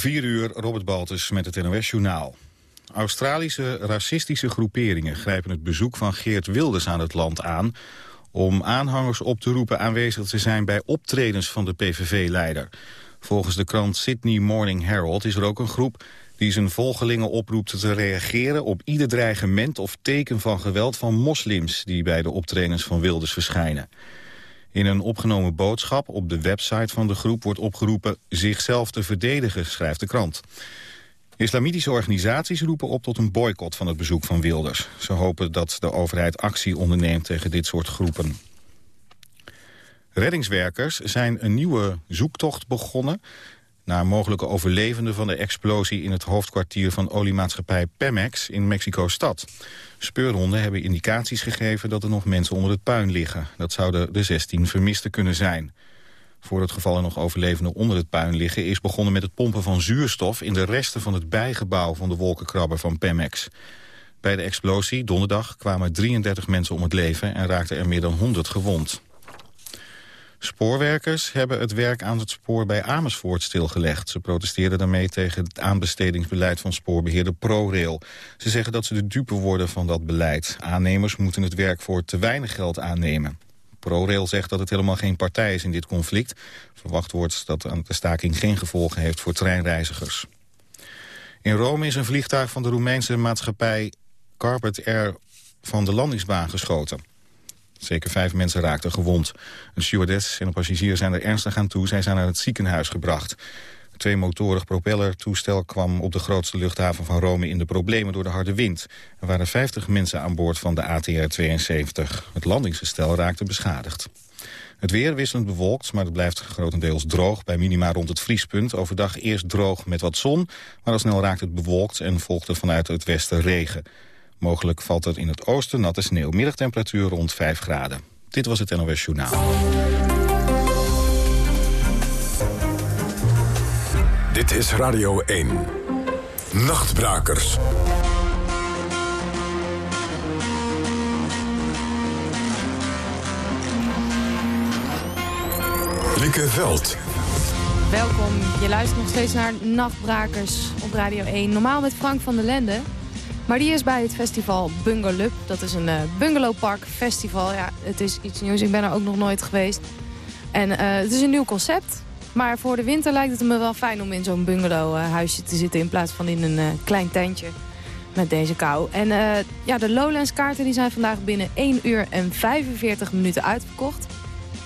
4 uur, Robert Baltus met het NOS-journaal. Australische racistische groeperingen grijpen het bezoek van Geert Wilders aan het land aan... om aanhangers op te roepen aanwezig te zijn bij optredens van de PVV-leider. Volgens de krant Sydney Morning Herald is er ook een groep die zijn volgelingen oproept te reageren op ieder dreigement of teken van geweld van moslims die bij de optredens van Wilders verschijnen. In een opgenomen boodschap op de website van de groep wordt opgeroepen zichzelf te verdedigen, schrijft de krant. Islamitische organisaties roepen op tot een boycott van het bezoek van Wilders. Ze hopen dat de overheid actie onderneemt tegen dit soort groepen. Reddingswerkers zijn een nieuwe zoektocht begonnen naar mogelijke overlevenden van de explosie in het hoofdkwartier van oliemaatschappij Pemex in Mexico-stad. Speurhonden hebben indicaties gegeven dat er nog mensen onder het puin liggen. Dat zouden de 16 vermisten kunnen zijn. Voor het geval er nog overlevenden onder het puin liggen... is begonnen met het pompen van zuurstof in de resten van het bijgebouw van de wolkenkrabber van Pemex. Bij de explosie donderdag kwamen 33 mensen om het leven en raakten er meer dan 100 gewond. Spoorwerkers hebben het werk aan het spoor bij Amersfoort stilgelegd. Ze protesteerden daarmee tegen het aanbestedingsbeleid van spoorbeheerder ProRail. Ze zeggen dat ze de dupe worden van dat beleid. Aannemers moeten het werk voor te weinig geld aannemen. ProRail zegt dat het helemaal geen partij is in dit conflict. Verwacht wordt dat de staking geen gevolgen heeft voor treinreizigers. In Rome is een vliegtuig van de Roemeense maatschappij Carpet Air van de landingsbaan geschoten. Zeker vijf mensen raakten gewond. Een stewardess en een passagier zijn er ernstig aan toe. Zij zijn naar het ziekenhuis gebracht. Het tweemotorig propellertoestel kwam op de grootste luchthaven van Rome in de problemen door de harde wind. Er waren 50 mensen aan boord van de ATR-72. Het landingsgestel raakte beschadigd. Het weer wisselend bewolkt, maar het blijft grotendeels droog... bij minima rond het vriespunt. Overdag eerst droog met wat zon, maar al snel raakt het bewolkt... en volgde vanuit het westen regen. Mogelijk valt er in het oosten natte sneeuw. Middagtemperatuur rond 5 graden. Dit was het NOS Journaal. Dit is Radio 1. Nachtbrakers. Lieke Veld. Welkom, je luistert nog steeds naar Nachtbrakers op Radio 1. Normaal met Frank van der Lende. Maar die is bij het festival Bungalow. Dat is een uh, bungalowpark festival. Ja, het is iets nieuws. Ik ben er ook nog nooit geweest. En uh, het is een nieuw concept. Maar voor de winter lijkt het me wel fijn om in zo'n bungalowhuisje te zitten... in plaats van in een klein tentje met deze kou. En ja, de Lowlands kaarten die zijn vandaag binnen 1 uur en 45 minuten uitverkocht.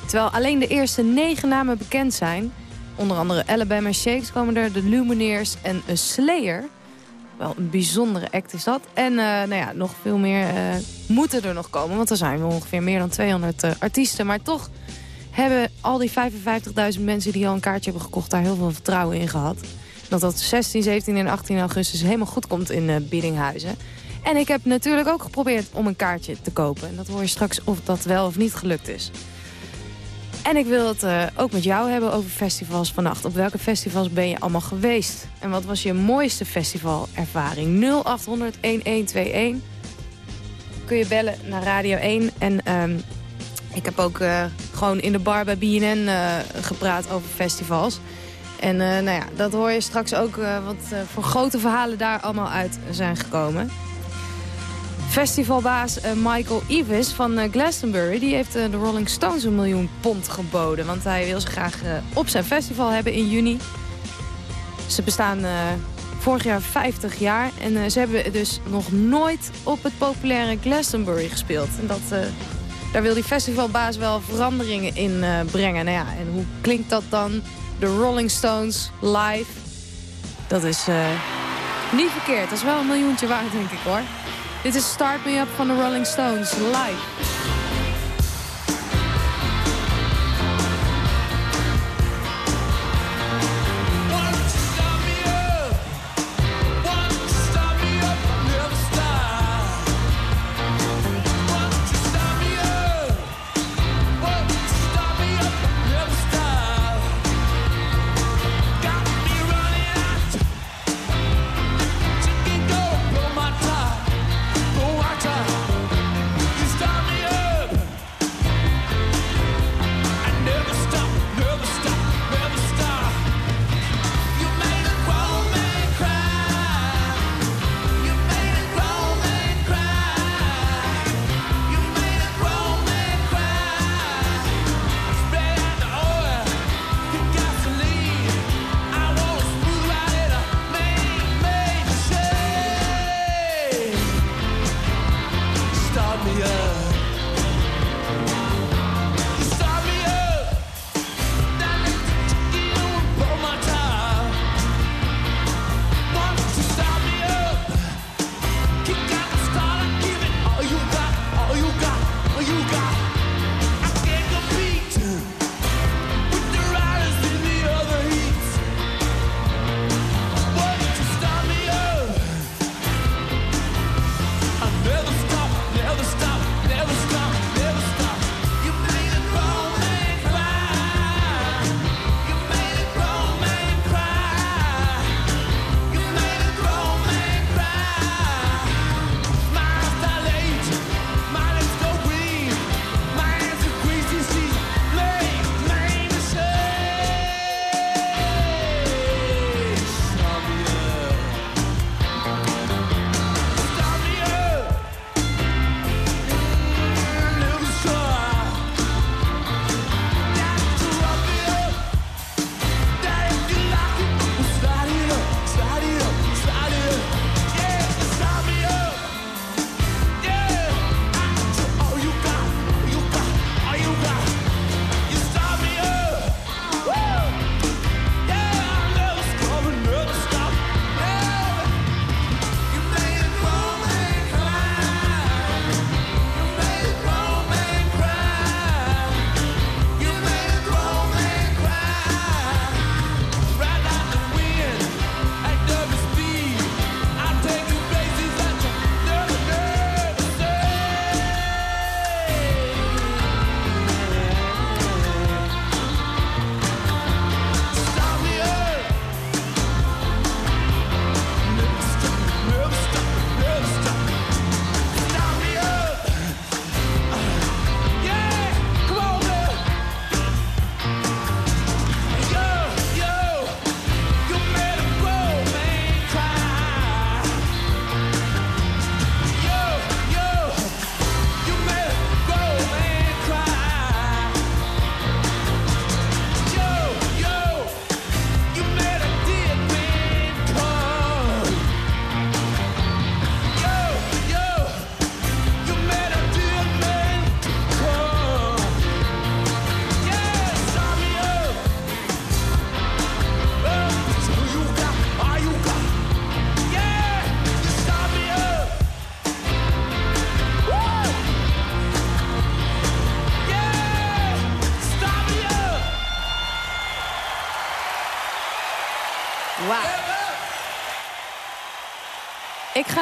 Terwijl alleen de eerste negen namen bekend zijn. Onder andere Alabama Shakes komen er, de Lumineers en een Slayer... Wel een bijzondere act is dat. En uh, nou ja, nog veel meer uh, moeten er nog komen. Want er zijn we ongeveer meer dan 200 uh, eh, artiesten. Maar toch hebben al die 55.000 mensen die al een kaartje hebben gekocht... daar heel veel vertrouwen in gehad. Dat dat 16, 17 en 18 augustus helemaal goed komt in Biddinghuizen. En ik heb natuurlijk ook geprobeerd om een kaartje te kopen. En dat hoor je straks of dat wel of niet gelukt is. En ik wil het uh, ook met jou hebben over festivals vannacht. Op welke festivals ben je allemaal geweest? En wat was je mooiste festivalervaring? 0800-1121 kun je bellen naar Radio 1. En um, ik heb ook uh, gewoon in de bar bij BNN uh, gepraat over festivals. En nou ja, dat hoor je straks ook wat voor grote verhalen daar allemaal uit zijn gekomen. Festivalbaas uh, Michael Evis van uh, Glastonbury... die heeft uh, de Rolling Stones een miljoen pond geboden. Want hij wil ze graag op zijn festival hebben in juni. Ze bestaan vorig jaar 50 jaar. En ze hebben dus nog nooit op het populaire Glastonbury gespeeld. En dat, daar wil die festivalbaas wel veranderingen in brengen. Nou ja, en hoe klinkt dat dan? De Rolling Stones live. Dat is niet verkeerd. Dat is wel een miljoentje waard, denk ik hoor. Dit is Start Me Up van de Rolling Stones, live.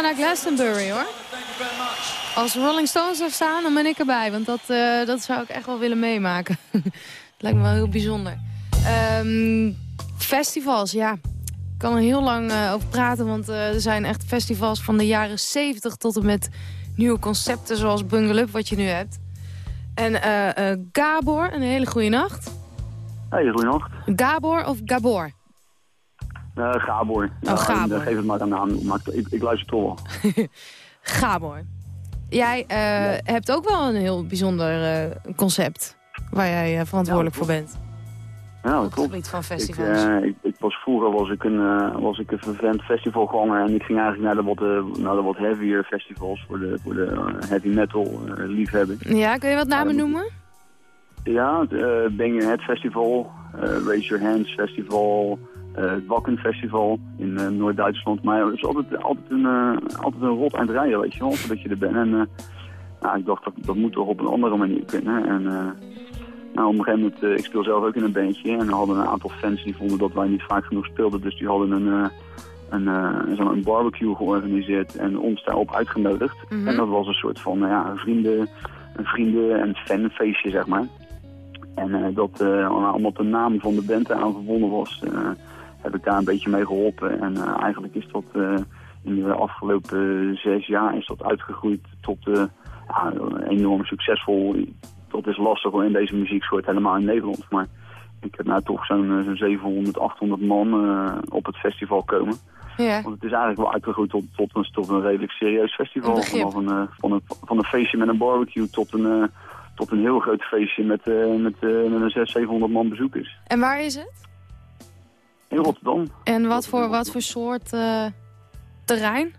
Naar Glastonbury hoor. Als Rolling Stones er staan, dan ben ik erbij. Want dat, uh, dat zou ik echt wel willen meemaken. Het lijkt me wel heel bijzonder. Um, festivals, ja. Ik kan er heel lang uh, over praten. Want uh, er zijn echt festivals van de jaren 70 tot en met nieuwe concepten zoals Bungle Up, wat je nu hebt. En Gabor, een hele goede nacht. Hey, goeienacht. Gabor of Gabor? Uh, Gabor. Oh, Gabor. geef het maar een naam. Maar ik, ik luister toch wel. Gabor. Jij uh, hebt ook wel een heel bijzonder concept waar jij verantwoordelijk voor bent. Ja, dat het van festivals. Ik, ik, ik, was, vroeger was ik een, was ik een vervent festivalganger en ik ging eigenlijk naar de wat, naar de wat heavier festivals voor de, voor de heavy metal liefhebben. Ja, kun je wat namen noemen? Ja, het Bang Your Head Festival, Raise Your Hands Festival, het Wakken Festival in uh, Noord-Duitsland. Maar het is altijd, altijd, een, uh, altijd een rot aan het rijden, weet je wel, voordat je er bent. En nou, ik dacht, dat, dat moet toch op een andere manier kunnen. En nou, op een gegeven moment, ik speel zelf ook in een bandje. En we hadden een aantal fans die vonden dat wij niet vaak genoeg speelden. Dus die hadden een, een, een barbecue georganiseerd en ons daarop uitgenodigd. Mm -hmm. En dat was een soort van ja, vrienden, een vrienden- en fanfeestje, zeg maar. En uh, dat uh, omdat de naam van de band aan verbonden was, uh, heb ik daar een beetje mee geholpen. En eigenlijk is dat in de afgelopen zes jaar is dat uitgegroeid tot ja, enorm succesvol. Dat is lastig in deze muzieksoort helemaal in Nederland. Maar ik heb nou toch zo'n zo 700, 800 man op het festival komen. Ja. Want het is eigenlijk wel uitgegroeid tot, tot, een, tot een redelijk serieus festival. Vanaf een, van, een, van een feestje met een barbecue tot een tot een heel groot feestje met, met, met een 600, 700 man bezoekers. En waar is het? In Rotterdam. En wat voor, wat voor soort uh, terrein?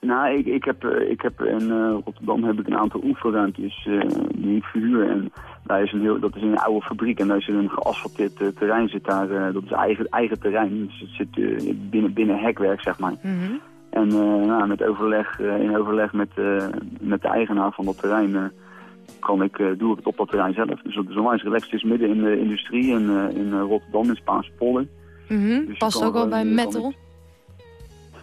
Nou, ik, ik, heb, ik heb in Rotterdam heb ik een aantal oefenruimtes die ik verhuur. En daar is een heel, dat is een oude fabriek en daar is een geasfalteerd terrein. Zit daar, dat is eigen, eigen terrein. Dus het zit binnen, binnen hekwerk, zeg maar. Mm -hmm. En nou, met overleg, in overleg met, met de eigenaar van dat terrein kan ik, uh, doe het op dat terrein zelf. Dus dat is onwijs relaxed. Het is midden in de industrie in, uh, in uh, Rotterdam, in Spaanse polder. Mm -hmm. dus Past ook wel bij metal?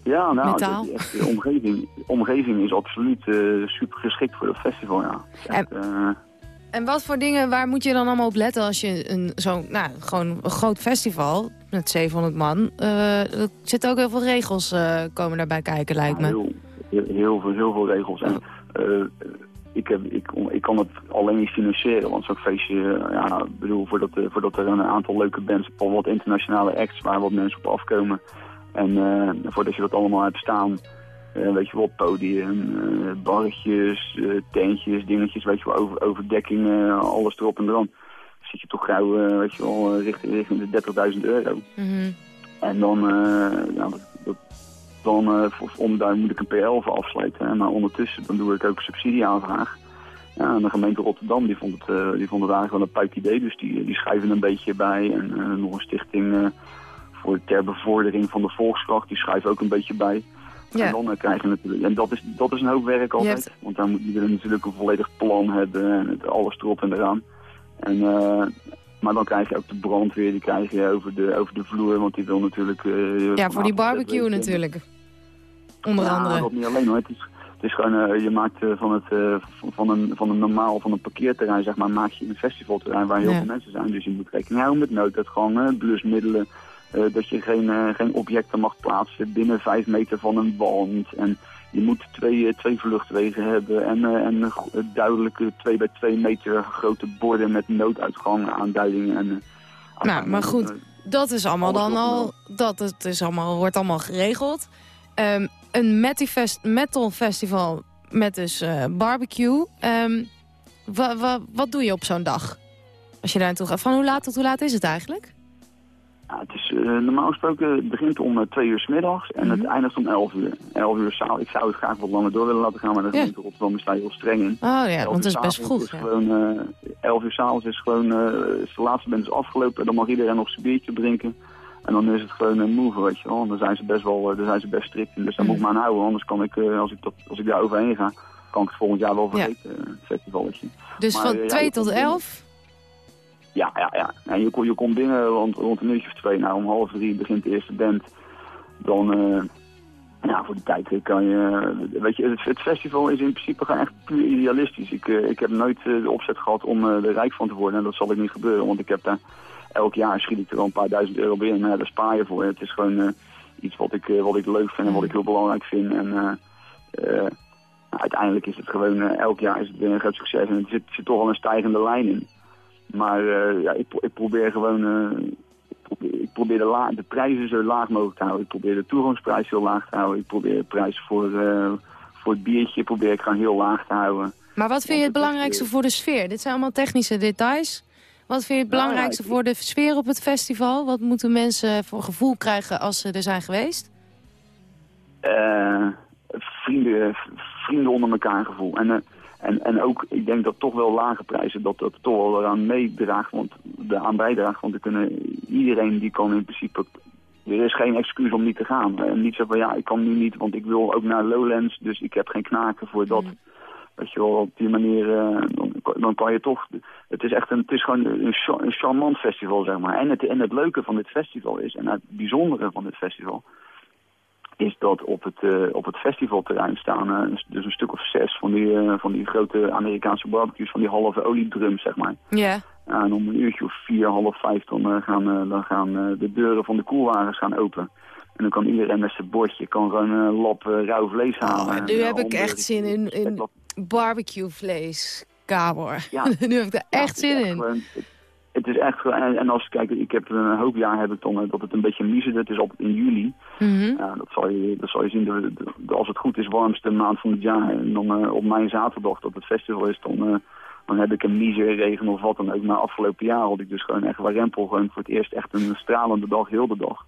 Ja, nou, de, de, de, omgeving, de omgeving is absoluut super geschikt voor dat festival, ja. En, en wat voor dingen, waar moet je dan allemaal op letten als je een zo'n, nou, gewoon een groot festival met 700 man, er zitten ook heel veel regels komen daarbij kijken, lijkt ja, me. Heel, heel, heel, veel, heel veel regels. En, ik, heb, ik, ik kan het alleen niet financieren, want zo'n feestje, ja, bedoel, voordat, voordat er een aantal leuke bands, al wat internationale acts waar wat mensen op afkomen. En uh, voordat je dat allemaal hebt staan, uh, weet je wel, podium, uh, barretjes, tentjes, dingetjes, weet je wel, over, overdekking, alles erop en eraan. Zit je toch gauw, weet je wel, richting, richting de 30.000 euro. Mm -hmm. En dan, ja, dat, dat dan uh, om, daar moet ik een PL voor afsluiten. En maar ondertussen dan doe ik ook subsidieaanvraag. Ja, en de gemeente Rotterdam die vond, het, uh, die vond het eigenlijk wel een puik idee. Dus die, die schrijven een beetje bij. En uh, nog een stichting voor ter bevordering van de volkskracht. Die schrijven ook een beetje bij. Ja. En dan krijg je natuurlijk... En dat is, dat is een hoop werk altijd. hebt... Want dan moet je natuurlijk een volledig plan hebben. En het, alles erop en eraan. En... Maar dan krijg je ook de brandweer, die krijg je over de, over de vloer, want die wil natuurlijk... Uh, ja, voor die barbecue natuurlijk. Onder ja, andere. dat niet alleen hoor. Het is, het is gewoon, uh, je maakt uh, van, het, van, een, van een normaal, van een parkeerterrein, zeg maar, maak je een festivalterrein waar heel Ja. veel mensen zijn. Dus je moet rekening houden met nooduitgangen, blusmiddelen, dat je geen, geen objecten mag plaatsen binnen vijf meter van een wand. En je moet twee, twee vluchtwegen hebben en, en duidelijke twee bij twee meter grote borden met nooduitgangen, aanduidingen. En, Nou, maar goed, dat is allemaal dan al, dat het is allemaal, wordt allemaal geregeld. Um, een metal festival met dus uh, barbecue. Um, wa, wa, wat doe je op zo'n dag? Als je daar naartoe gaat. Van hoe laat tot hoe laat is het eigenlijk? Ja, het is uh, normaal gesproken het begint om uh, twee uur s middags en mm -hmm. het eindigt om elf uur. Elf uur zaal. Ik zou het graag wat langer door willen laten gaan, maar de gemeente ja. Rotterdam is daar heel streng in. Oh ja, want het is best vroeg. Is ja. gewoon, elf uur s'avonds is gewoon, is de laatste band is afgelopen. Dan mag iedereen nog zijn biertje drinken. En dan is het gewoon een move, weet je wel. Dan zijn ze best wel, daar zijn ze best strikt in. Dus daar mm. moet ik me aan houden. Anders kan ik, als ik, dat, als ik daar overheen ga, kan ik het volgend jaar wel vergeten, ja. het festivalletje. Dus maar, van 2 ja, tot 11? Ja, ja, ja. En je, kom- je komt binnen rond, een uurtje of twee. Nou, om half drie begint de eerste band. Dan, eh, ja, voor die tijd kan je... weet je, het, het festival is in principe gewoon echt puur idealistisch. Ik, eh, ik heb nooit eh, de opzet gehad om eh, er rijk van te worden. En dat zal ook niet gebeuren, want ik heb daar... Elk jaar schiet ik er wel een paar duizend euro binnen. Maar ja, daar spaar je voor. Het is gewoon eh, iets wat ik, eh, wat ik leuk vind en wat ik heel belangrijk vind. En eh, eh, uiteindelijk is het gewoon... eh, elk jaar is het weer een groot succes. En er zit, zit toch wel een stijgende lijn in. Maar eh, ja, ik, ik probeer gewoon... eh, ik probeer, ik probeer de, la- de prijzen zo laag mogelijk te houden. Ik probeer de toegangsprijs heel laag te houden. Ik probeer de prijs voor, eh, voor het biertje probeer ik gewoon heel laag te houden. Maar wat vind je het belangrijkste voor de sfeer? Dit zijn allemaal technische details. Wat vind je het Nou belangrijkste voor de sfeer op het festival? Wat moeten mensen voor gevoel krijgen als ze er zijn geweest? vrienden, vrienden onder elkaar gevoel. En, en, en ook, ik denk dat toch wel lage prijzen, dat dat toch wel eraan meedraagt, want de bijdraagt. Want er kunnen, iedereen die kan in principe, er is geen excuus om niet te gaan. En niet zo van, ja, ik kan nu niet, want ik wil ook naar Lowlands, dus ik heb geen knaken voor dat. Mm. Weet je wel, op die manier, eh, dan, kan je toch... Het is echt een, het is gewoon een charmant festival, zeg maar. En het, en het leuke van dit festival is, en het bijzondere van dit festival is dat op het, eh, op het festivalterrein staan eh, dus een stuk of zes van die, eh, van die grote Amerikaanse barbecues, van die halve oliedrums, zeg maar. Ja. En om een uurtje of vier, half vijf, dan gaan, dan gaan de deuren van de koelwagens gaan open. En dan kan iedereen met zijn bordje kan gewoon een lap rauw vlees halen. Oh, nu En, heb ik echt zin in, in barbecue vlees, Kabor. Ja. nu heb ik er echt zin in. Het, is echt gewoon, en, en als kijk, ik heb een hoop jaar heb ik dan eh, dat het een beetje miezerde. Het is altijd in juli. Mhm. Dat zal je, dat zal je zien, de, de- de- als het goed is, warmste maand van het jaar. En dan eh, op mijn zaterdag dat het festival is, dan, eh, dan heb ik een miser, regen of wat dan ook. Maar afgelopen jaar had ik dus gewoon echt warempel, gewoon voor het eerst echt een stralende dag, heel de dag.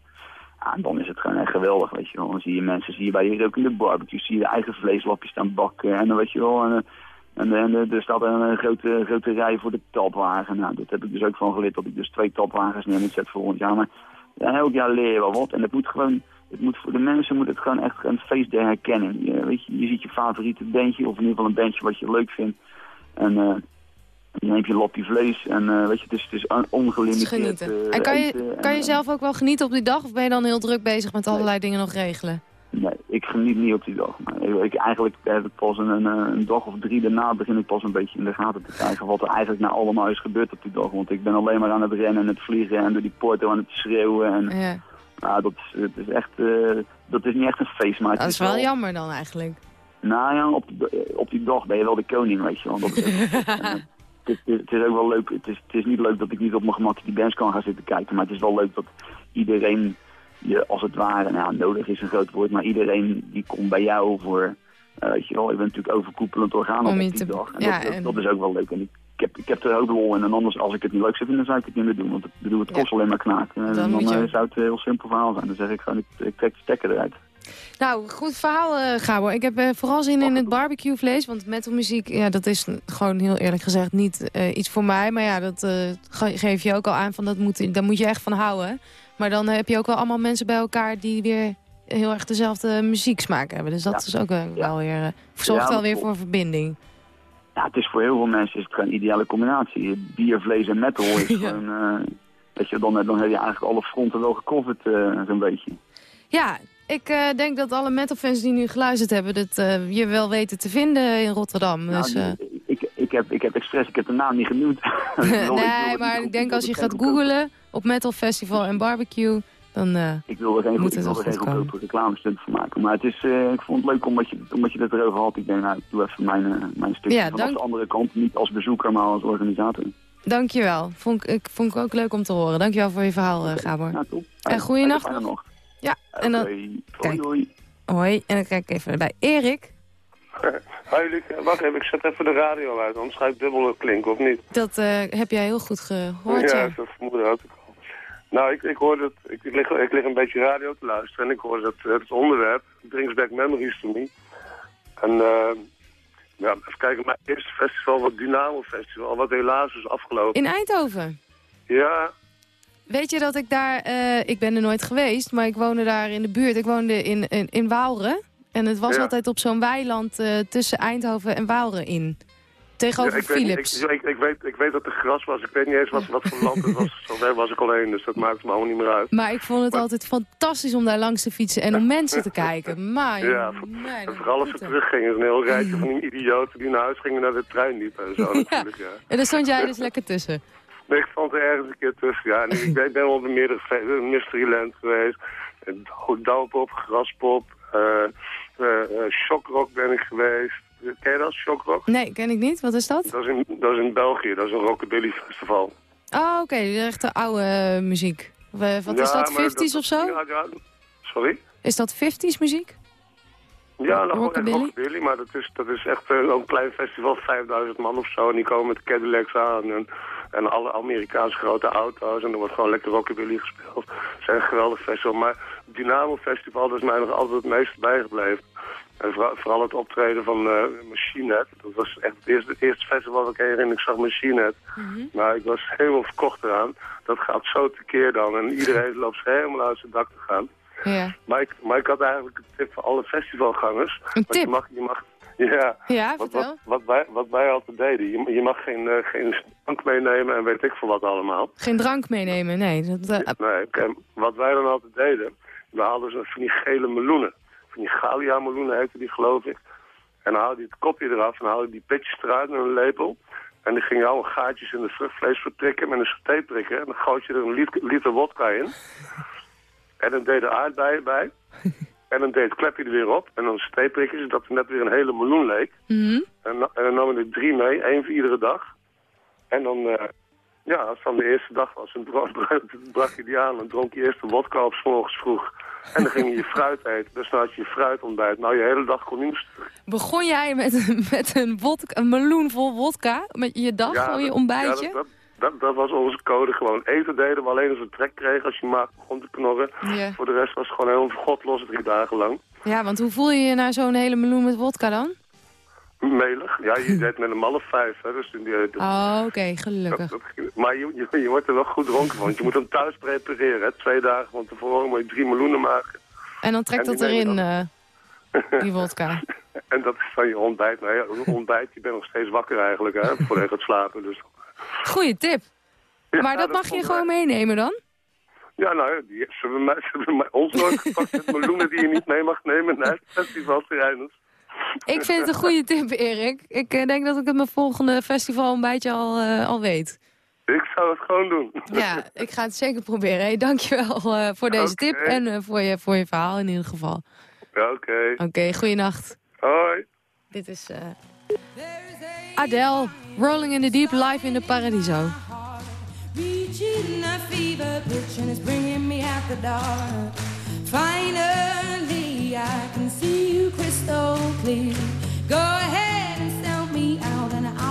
Ja, en dan is het gewoon echt geweldig, weet je wel. Dan zie je mensen, zie je bij je rokende barbecue, zie je de eigen vleeslapjes staan bakken. En dan weet je wel, en, eh, en, en eh, er staat een, een grote, grote rij voor de tapwagen. Nou, dat heb ik dus ook van geleerd, dat ik dus twee tapwagens neer moet zetten volgend jaar. Maar ja, elk jaar leer je wel wat. En het moet gewoon, het moet voor de mensen moet het gewoon echt een feest der herkenning. Je, weet je, je ziet je favoriete bandje, of in ieder geval een bandje wat je leuk vindt. En eh dan neem je een lapje vlees en eh, weet je, het is, het is un- Het is ongelimiteerd genieten. eh, En kan je, kan je En, zelf ook wel genieten op die dag? Of ben je dan heel druk bezig met allerlei dingen nog regelen? Nee, ik geniet niet op die dag. Maar ik, eigenlijk heb ik pas een, een, een dag of drie daarna begin ik pas een beetje in de gaten te krijgen wat er eigenlijk nou allemaal is gebeurd op die dag. Want ik ben alleen maar aan het rennen en het vliegen en door die porto aan het schreeuwen. En Ja. dat, is, het is echt, eh, dat is niet echt een feest, maar het Dat is wel jammer dan eigenlijk. Nou ja, op die, op die dag ben je wel de koning, weet je wel. Dat, en, het, is, het is ook wel leuk. Het is, het is niet leuk dat ik niet op mijn gemak die bands kan gaan zitten kijken. Maar het is wel leuk dat iedereen je als het ware, nou nodig is een groot woord, maar iedereen die komt bij jou voor, eh, weet je wel, je bent natuurlijk overkoepelend orgaan op die te- dag. En ja, dat, dat, en- dat is ook wel leuk. En ik, ik heb, ik heb er ook lol in. En anders, als ik het niet leuk zou vinden, zou ik het niet meer doen. Want ik bedoel, het Ja. kost alleen maar knaken. En Dan dan, je- eh, zou het een heel simpel verhaal zijn. Dan zeg ik gewoon, ik, ik trek de stekker eruit. Nou, goed verhaal, eh Gabor. Ik heb vooral zin in het barbecuevlees. Want metalmuziek, ja, dat is gewoon heel eerlijk gezegd niet eh, iets voor mij. Maar ja, dat ge- geef je ook al aan. Van dat moet, daar moet je echt van houden. Maar dan heb je ook wel allemaal mensen bij elkaar... die weer heel erg dezelfde muzieksmaak hebben. Dus dat Ja. is ook eh, wel weer... eh, zorgt wel weer voor verbinding. Ja, het is voor heel veel mensen is het gewoon een ideale combinatie. Bier, vlees en metal is gewoon... eh, weet je, dan, dan heb je eigenlijk alle fronten wel gecoverd, eh, zo'n beetje. Ja, ik eh, denk dat alle metalfans die nu geluisterd hebben... dat eh, je wel weten te vinden in Rotterdam. Nou, dus, eh, ik, ik, heb, ik heb expres, ik heb de naam niet genoemd. Ik nee, maar ik denk als je gaat googlen op Metal Festival en barbecue... dan eh, Ik wil er geen, Moet het wil wel er geen goed komen. goedkope reclamestunt van maken. Maar het is, eh, ik vond het leuk omdat je, omdat je het erover had. Ik denk, nou, ik doe even mijn, eh, mijn stukje Ja, vanaf de andere kant. Niet als bezoeker, maar als organisator. dankjewel. Vond ik, ik vond ik ook leuk om te horen. Dankjewel voor je verhaal, Gabor. Ja, top. En goeienacht Fijne nog. nacht. Ja, en dan... Hoi, Kijk. hoi. Hoi, en dan kijk ik even bij Erik. Hoi Luc, wacht even, ik zet even de radio uit, anders ga ik dubbel klinken, of niet? Dat eh, heb jij heel goed gehoord, ja, ja. dat vermoeden had ik. Nou, ik, ik hoor dat, ik, ik, lig, ik lig een beetje radio te luisteren en ik hoor dat het onderwerp, Brings Back Memories to Me. En eh, ja, even kijken, mijn eerste festival was Dynamo Festival, wat helaas is afgelopen. In Eindhoven. Ja, Weet je dat ik daar... eh, ik ben er nooit geweest, maar ik woonde daar in de buurt. Ik woonde in, in, in Waalre. En het was Ja. altijd op zo'n weiland eh, tussen Eindhoven en Waalre in. Tegenover ik weet, Philips. Ik, ik, ik, weet, ik weet dat er gras was. Ik weet niet eens wat, wat voor land het was. Zover was ik al heen, dus dat maakt me allemaal niet meer uit. Maar ik vond het altijd fantastisch om daar langs te fietsen en om mensen te kijken. Maar, Ja, nee, En vooral als ze teruggingen, een heel rijtje van die idioten die naar huis gingen naar de trein liepen en zo natuurlijk. Ja. En daar stond jij dus lekker tussen. Nee, ik stond er ergens een keer tussen, ja. En ik, ben- wel bij meerdere fe- Mysteryland geweest. Douwpop, Graspop, eh eh, eh, Shockrock ben ik geweest. Ken je dat, Shockrock? Nee, ken ik niet. Wat is dat? Dat is in, dat is in België, dat is een rockabilly festival. Oh, oké. Echt de oude eh, muziek. Of, eh, wat is dat, maar 50s of zo? Ja, ja. Sorry? Is dat 50s muziek? Ja, echt Rockabilly? rockabilly, maar dat is, dat is echt eh, een klein festival, 5000 man of zo. En die komen met Cadillacs aan en, en alle Amerikaanse grote auto's. En er wordt gewoon lekker rockabilly gespeeld. Het is een geweldig festival. Maar Dynamo Festival, dat is mij nog altijd het meest bijgebleven. En vooral, het optreden van eh Machine Head. Dat was echt het eerste, het eerste festival dat ik heen ik zag Machine Head. Nou, ik was helemaal verkocht eraan. Dat gaat zo tekeer dan. En iedereen loopt helemaal uit zijn dak te gaan. Ja. Maar ik, maar ik had eigenlijk een tip voor alle festivalgangers. Een tip? Je mag, je mag, ja, Ja, wat, wat, wat, wij, wat wij altijd deden. Je, je mag geen, eh, geen drank meenemen en weet ik veel wat allemaal. Geen drank meenemen, nee. Dat, eh, Nee, wat wij dan altijd deden, we haalden ze van die gele meloenen. Van die Galia meloenen heette die geloof ik. En dan haalde je het kopje eraf en haalde die pitjes eruit met een lepel. En die ging je allemaal gaatjes in de vruchtvlees verprikken met een satéprikker. En dan goot je er een liter, liter wodka in. En dan deed er aardbeien bij. En dan deed het klepje er weer op. En dan satéprikken, zodat het net weer een hele meloen leek. mhm. En, na- en dan namen we er drie mee, één voor iedere dag. En dan, eh, ja, als het dan de eerste dag was, dan bra- bra- bracht je die aan. Dan dronk je eerst een wodka op 's morgens vroeg. En dan ging je je fruit eten. Dus dan had je je fruit ontbijt. Nou, je hele dag kon niet stuk. Begon jij met, een- met een, wodka, een meloen vol wodka? Met je dag, Ja, gewoon je ontbijtje? Ja, dat, dat, was onze code gewoon. Eten deden we alleen als we trek kregen, als je maag begon te knorren. Voor de rest was het gewoon heel godlos drie dagen lang. ja, want hoe voel je je na zo'n hele meloen met wodka dan? Melig. Ja, je deed met een of vijf. Hè, dus die, die- Oh, oké, gelukkig. dat- maar je, je, je wordt er wel goed dronken van. Want je moet hem thuis prepareren. Hè. Twee dagen van tevoren moet je drie meloenen maken. En dan trekt en dat erin, eh, die wodka. En dat is van je ontbijt. Nou ja, ontbijt, je bent nog steeds wakker eigenlijk, hè, voordat je gaat slapen. Dus, Goeie tip. Ja, Maar dat mag je gewoon meenemen dan? Ja, nou ja, die, ze, hebben mij, ze hebben mij ons nooit gepakt met meloenen die je niet mee mag nemen naar het festivalterrein. Ik vind het een goede tip, Erik. Ik eh, denk dat ik het mijn volgende festival een beetje al, eh, al weet. ik zou het gewoon doen. Ja, ik ga het zeker proberen. Hey, dankjewel eh voor deze tip en eh, voor, je, voor je verhaal in ieder geval. Ja, oké. Oké, goeienacht. Hoi. Dit is eh Adele, Rolling in the Deep, live in the Paradiso. Reaching a fever pitch and it's bringing me out the dark. Finally, I can see you crystal clear. Go ahead and sell me out and I'll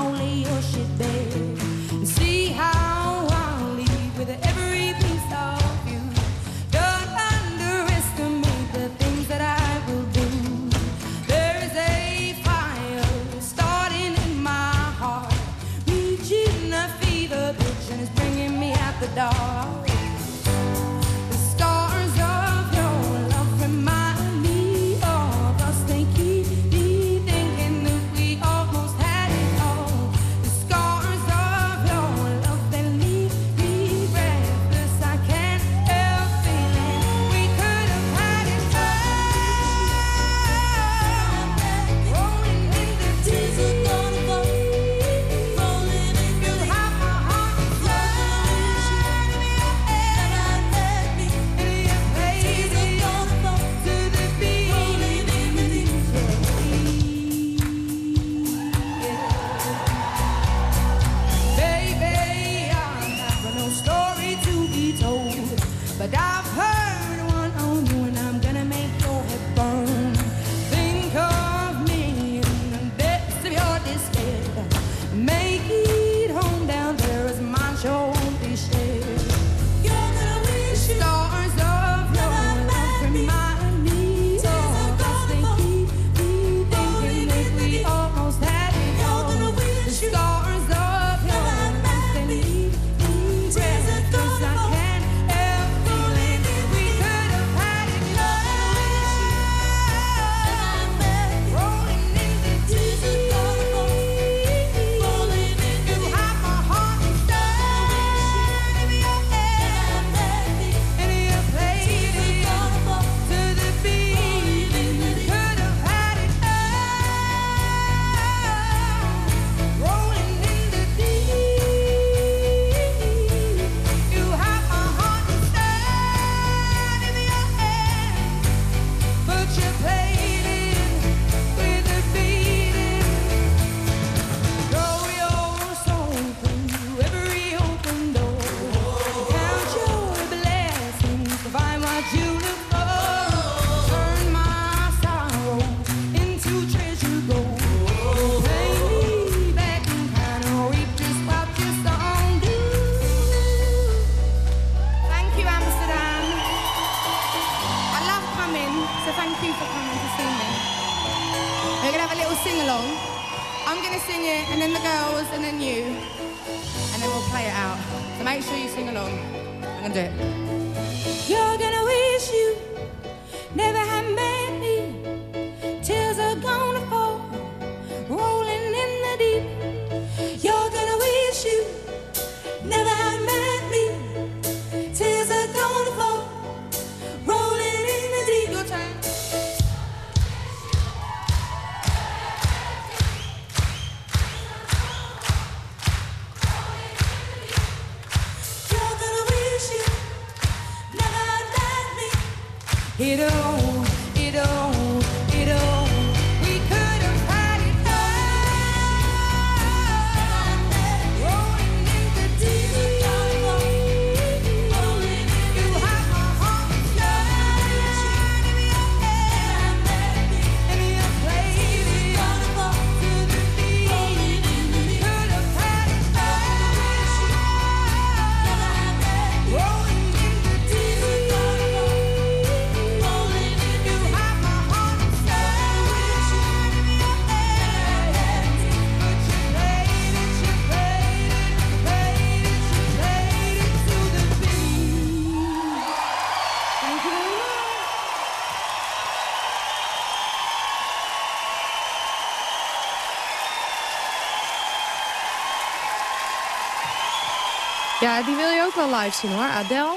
Ja, die wil je ook wel live zien hoor, Adele.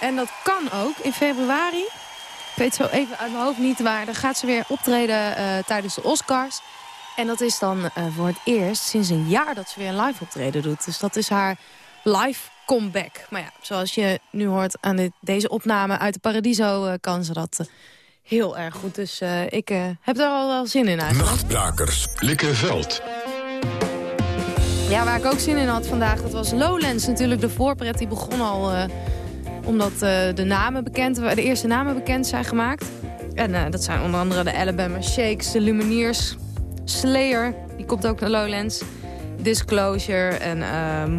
En dat kan ook in februari. Ik weet zo even uit mijn hoofd niet waar. Dan gaat ze weer optreden eh, tijdens de Oscars. En dat is dan eh, voor het eerst sinds een jaar dat ze weer een live optreden doet. Dus dat is haar live comeback. Maar ja, zoals je nu hoort aan deze opname uit de Paradiso... eh, kan ze dat eh, heel erg goed. Dus eh, ik eh, heb er al wel zin in eigenlijk. Nachtbrakers. Likkeveld. Ja, waar ik ook zin in had vandaag, dat was Lowlands. Natuurlijk de voorpret, die begon al eh, omdat eh, de, namen bekend, de eerste namen bekend zijn gemaakt. En eh, dat zijn onder andere de Alabama Shakes, de Lumineers, Slayer, die komt ook naar Lowlands. Disclosure en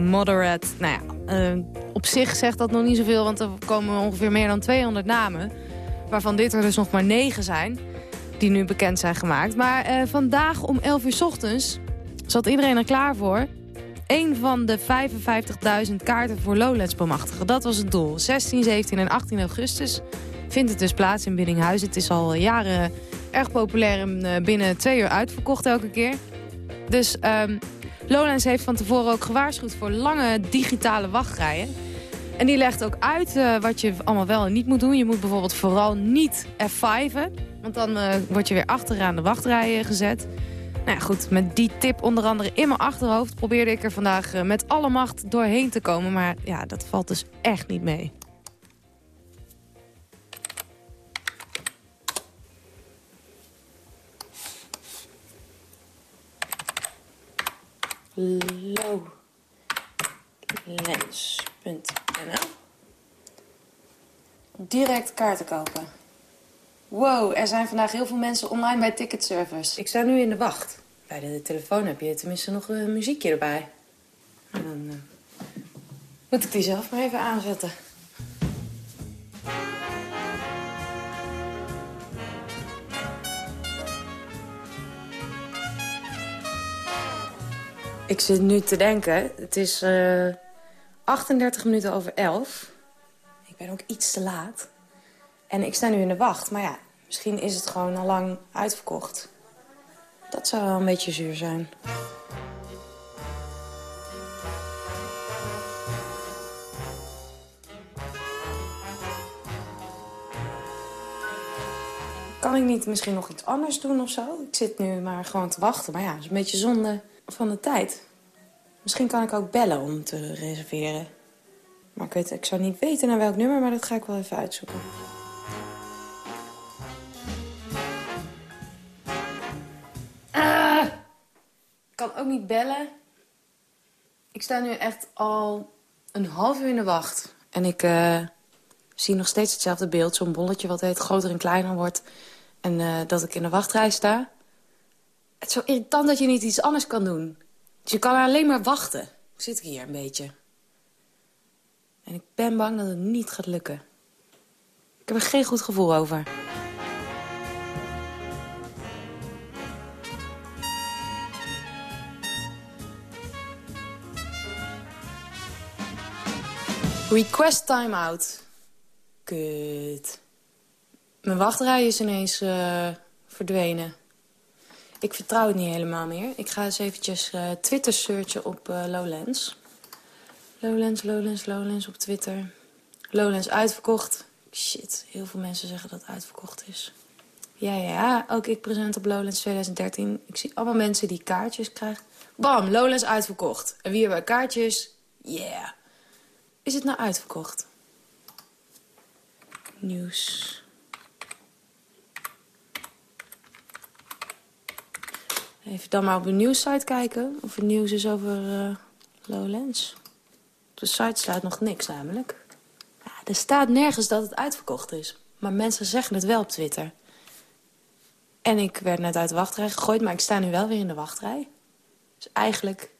Moderate. Nou ja, op zich zegt dat nog niet zoveel, want er komen ongeveer meer dan 200 namen. Waarvan dit er dus nog maar 9 zijn, die nu bekend zijn gemaakt. Maar vandaag om 11 uur ochtends zat iedereen er klaar voor. Eén van de 55.000 kaarten voor Lowlands bemachtigen. Dat was het doel. 16, 17 en 18 augustus vindt het dus plaats in Biddinghuis. Het is al jaren erg populair en eh, binnen twee uur uitverkocht elke keer. Dus ehm, Lowlands heeft van tevoren ook gewaarschuwd voor lange digitale wachtrijen. En die legt ook uit eh, wat je allemaal wel en niet moet doen. Je moet bijvoorbeeld vooral niet F5'en. Want dan eh, word je weer achteraan de wachtrijen gezet. Nou ja, goed, met die tip onder andere in mijn achterhoofd... probeerde ik er vandaag eh, met alle macht doorheen te komen. Maar ja, dat valt dus echt niet mee. Lowlands.nl Direct kaarten kopen. Wow, er zijn vandaag heel veel mensen online bij ticketservice. Ik sta nu in de wacht. Bij de telefoon heb je tenminste nog een muziekje erbij. En dan eh, moet ik die zelf maar even aanzetten. Ik zit nu te denken, het is eh 38 minuten over 11. Ik ben ook iets te laat. En ik sta nu in de wacht, maar ja, misschien is het gewoon al lang uitverkocht. Dat zou wel een beetje zuur zijn. Kan ik niet misschien nog iets anders doen of zo? Ik zit nu maar gewoon te wachten. Maar ja, het is een beetje zonde van de tijd. Misschien kan ik ook bellen om te reserveren. Maar ik, weet, ik zou niet weten naar welk nummer, maar dat ga ik wel even uitzoeken. Bellen. Ik sta nu echt al een half uur in de wacht. En ik eh, zie nog steeds hetzelfde beeld. Zo'n bolletje wat heet groter en kleiner wordt. En eh, dat ik in de wachtrij sta. Het is zo irritant dat je niet iets anders kan doen. Dus je kan alleen maar wachten. Zit ik hier een beetje. En ik ben bang dat het niet gaat lukken. Ik heb er geen goed gevoel over. Request timeout. Kut. Mijn wachtrij is ineens eh, verdwenen. Ik vertrouw het niet helemaal meer. Ik ga eens eventjes eh, Twitter searchen op eh, Lowlands. Lowlands, Lowlands, Lowlands op Twitter. Lowlands uitverkocht. Shit, heel veel mensen zeggen dat het uitverkocht is. Ja, ja, ja. Ook ik present op Lowlands 2013. Ik zie allemaal mensen die kaartjes krijgen. Bam, Lowlands uitverkocht. En wie hebben kaartjes? Yeah. Is het nou uitverkocht? Nieuws. Even dan maar op de nieuwssite kijken of er nieuws is over eh, Lowlands. Op de site staat nog niks namelijk. Ja, er staat nergens dat het uitverkocht is. Maar mensen zeggen het wel op Twitter. En ik werd net uit de wachtrij gegooid, maar ik sta nu wel weer in de wachtrij. Dus eigenlijk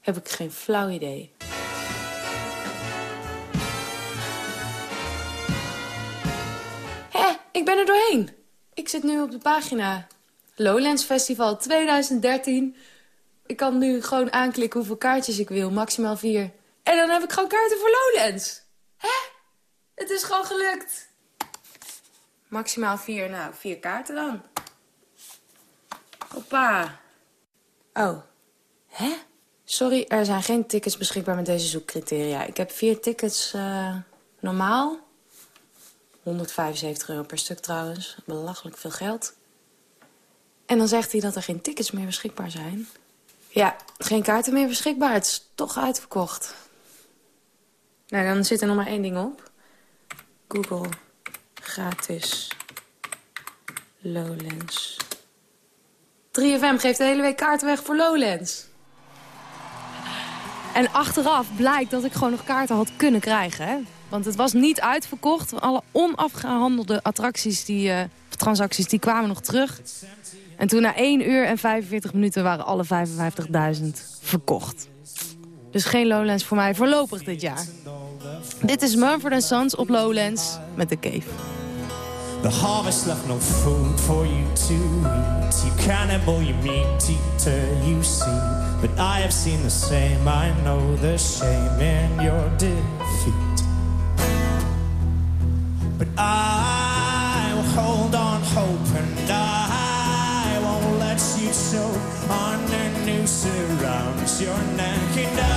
heb ik geen flauw idee. Ben er doorheen. Ik zit nu op de pagina Lowlands Festival 2013. Ik kan nu gewoon aanklikken hoeveel kaartjes ik wil, maximaal vier. En dan heb ik gewoon kaarten voor Lowlands. Hè? Het is gewoon gelukt. Maximaal vier, nou, vier kaarten dan. Hoppa. Oh. Hè? Sorry, er zijn geen tickets beschikbaar met deze zoekcriteria. Ik heb vier tickets uh, normaal. 175 euro per stuk trouwens. Belachelijk veel geld. En dan zegt hij dat er geen tickets meer beschikbaar zijn. Ja, geen kaarten meer beschikbaar. Het is toch uitverkocht. Nou, dan zit er nog maar één ding op. Google gratis Lowlands. 3FM geeft de hele week kaarten weg voor Lowlands. En achteraf blijkt dat ik gewoon nog kaarten had kunnen krijgen. Hè? Want het was niet uitverkocht. Alle onafgehandelde attracties, die, uh, transacties, die kwamen nog terug. En toen na 1 uur en 45 minuten waren alle 55.000 verkocht. Dus geen Lowlands voor mij voorlopig dit jaar. Dit is Mumford Sons op Lowlands met The Cave. The harvest left no food for you to eat. You cannibal, you meat eater, you see. But I have seen the same, I know the shame in your defeat. But I will hold on hope and I won't let you choke on a noose surrounds. Your neck enough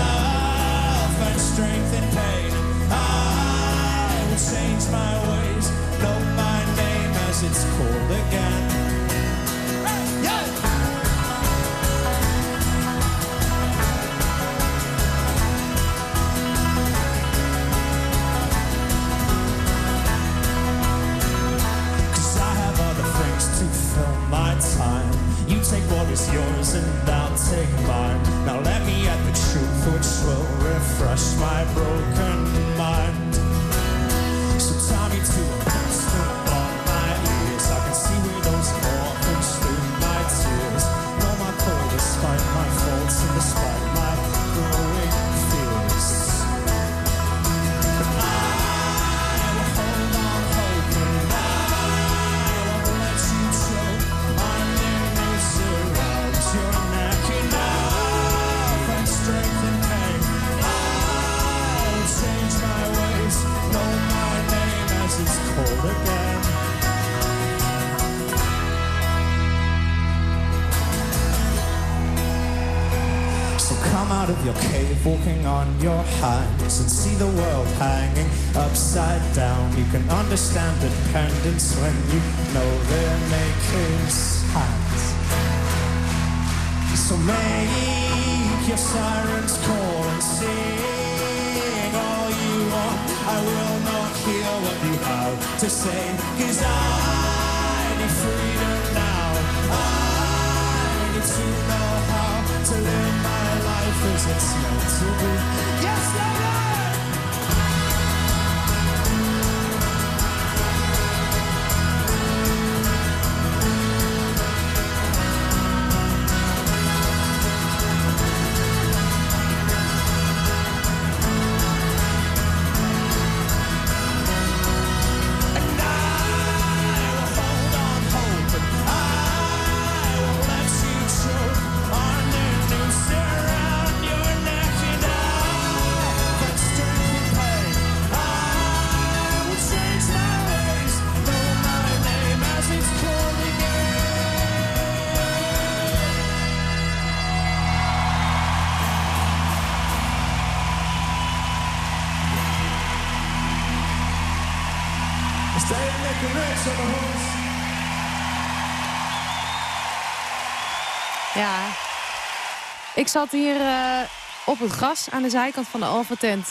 Ik zat hier eh, op het gras aan de zijkant van de Alpha tent.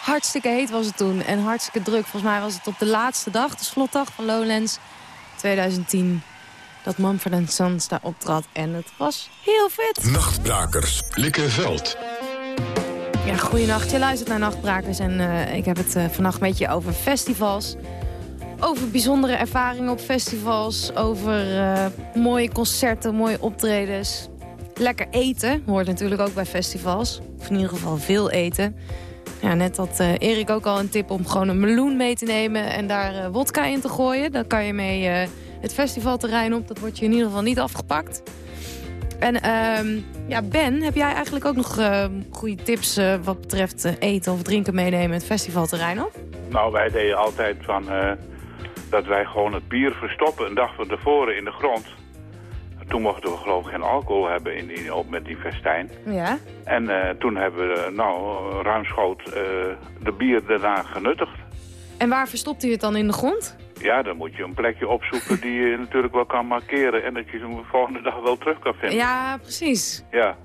Hartstikke heet was het toen en hartstikke druk. Volgens mij was het op de laatste dag, de slotdag van Lowlands 2010... dat Mumford Sons daar optrad. En het was heel vet. Nachtbrakers. Likke Veld. Ja, goeienacht. Je luistert naar Nachtbrakers en eh, ik heb het eh, vannacht met je over festivals. Over bijzondere ervaringen op festivals. Over mooie concerten, mooie optredens. Lekker eten hoort natuurlijk ook bij festivals. Of in ieder geval veel eten. Ja, net had eh, Erik ook al een tip om gewoon een meloen mee te nemen... en daar eh, wodka in te gooien. Dan kan je mee eh, het festivalterrein op. Dat wordt je in ieder geval niet afgepakt. En ehm, ja, Ben, heb jij eigenlijk ook nog eh, goede tips... wat betreft eten of drinken meenemen het festivalterrein op? Nou, wij deden altijd van dat wij gewoon het bier verstoppen een dag van tevoren in de grond. Toen mochten we geloof ik geen alcohol hebben in, in, op met die festijn. Ja. En eh, toen hebben we nou ruimschoots eh de bier daarna genuttigd. En waar verstopt u het dan in de grond? Ja, dan moet je een plekje opzoeken die je natuurlijk wel kan markeren... en dat je hem de volgende dag wel terug kan vinden. Ja, precies. Ja.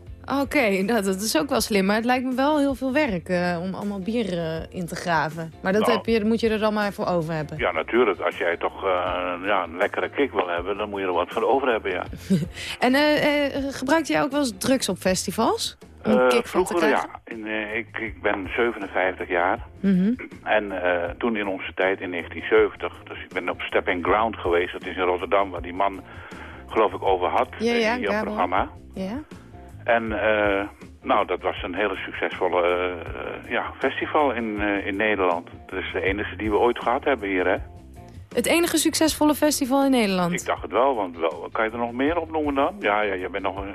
Oké, nou, dat is ook wel slim. Maar het lijkt me wel heel veel werk eh, om allemaal bier eh, in te graven. Maar dat Nou. heb je, moet je er dan maar voor over hebben. Ja, natuurlijk. Als jij toch eh, ja, een lekkere kick wil hebben, dan moet je er wat van over hebben, ja. En gebruikt jij ook wel eens drugs op festivals? Om een kick van te vroeger, ja. In, ik, ik ben 57 jaar. Mhm. En toen in onze tijd, in 1970, dus ik ben op Stepping Ground geweest. Dat is in Rotterdam, waar die man, geloof ik, over had Ja, in ja, jouw Gabor. programma. Ja? En eh, nou, dat was een hele succesvolle eh, ja, festival in, eh, in Nederland. Dat is de enige die we ooit gehad hebben hier, hè. Het enige succesvolle festival in Nederland. Ik dacht het wel, want wel, kan je er nog meer op noemen dan? Ja, ja je bent nog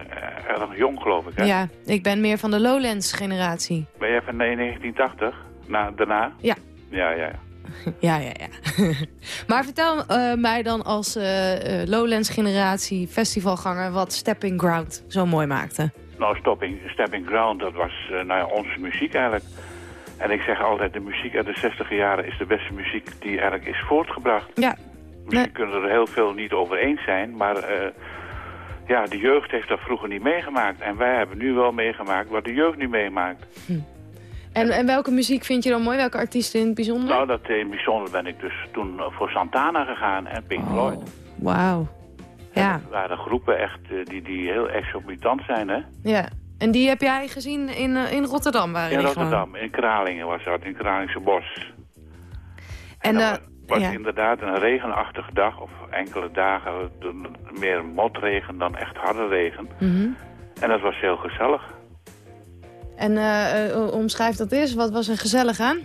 erg jong, geloof ik, hè? Ja, ik ben meer van de Lowlands generatie. Ben jij van 1980? Na, daarna? Ja. Ja, ja, ja. Ja, ja, ja. maar vertel eh, mij dan als eh, eh, Lowlands generatie festivalganger wat Stepping Ground zo mooi maakte. Nou, Stopping, Stepping Ground, dat was eh, nou ja, onze muziek eigenlijk. En ik zeg altijd, de muziek uit de 60 jaren is de beste muziek die eigenlijk is voortgebracht. Ja, Misschien kunnen er heel veel niet over eens zijn, maar eh, ja, de jeugd heeft dat vroeger niet meegemaakt. En wij hebben nu wel meegemaakt wat de jeugd niet meemaakt. En, en welke muziek vind je dan mooi? Welke artiesten in het bijzonder? Nou, dat, in het bijzonder ben ik dus toen voor Santana gegaan en Pink Floyd. Oh, Wauw. Ja, Dat waren groepen echt eh, die, die heel exorbitant zijn, hè? ja. En die heb jij gezien in, eh, in Rotterdam? Waren In gewoon? Rotterdam, in Kralingen was dat, in Kralingse Bos. En, dat eh, was, ja. inderdaad een regenachtige dag, of enkele dagen meer motregen dan echt harde regen. Mhm. En dat was heel gezellig. En eh, eh, omschrijf dat eens. Wat was er gezellig aan?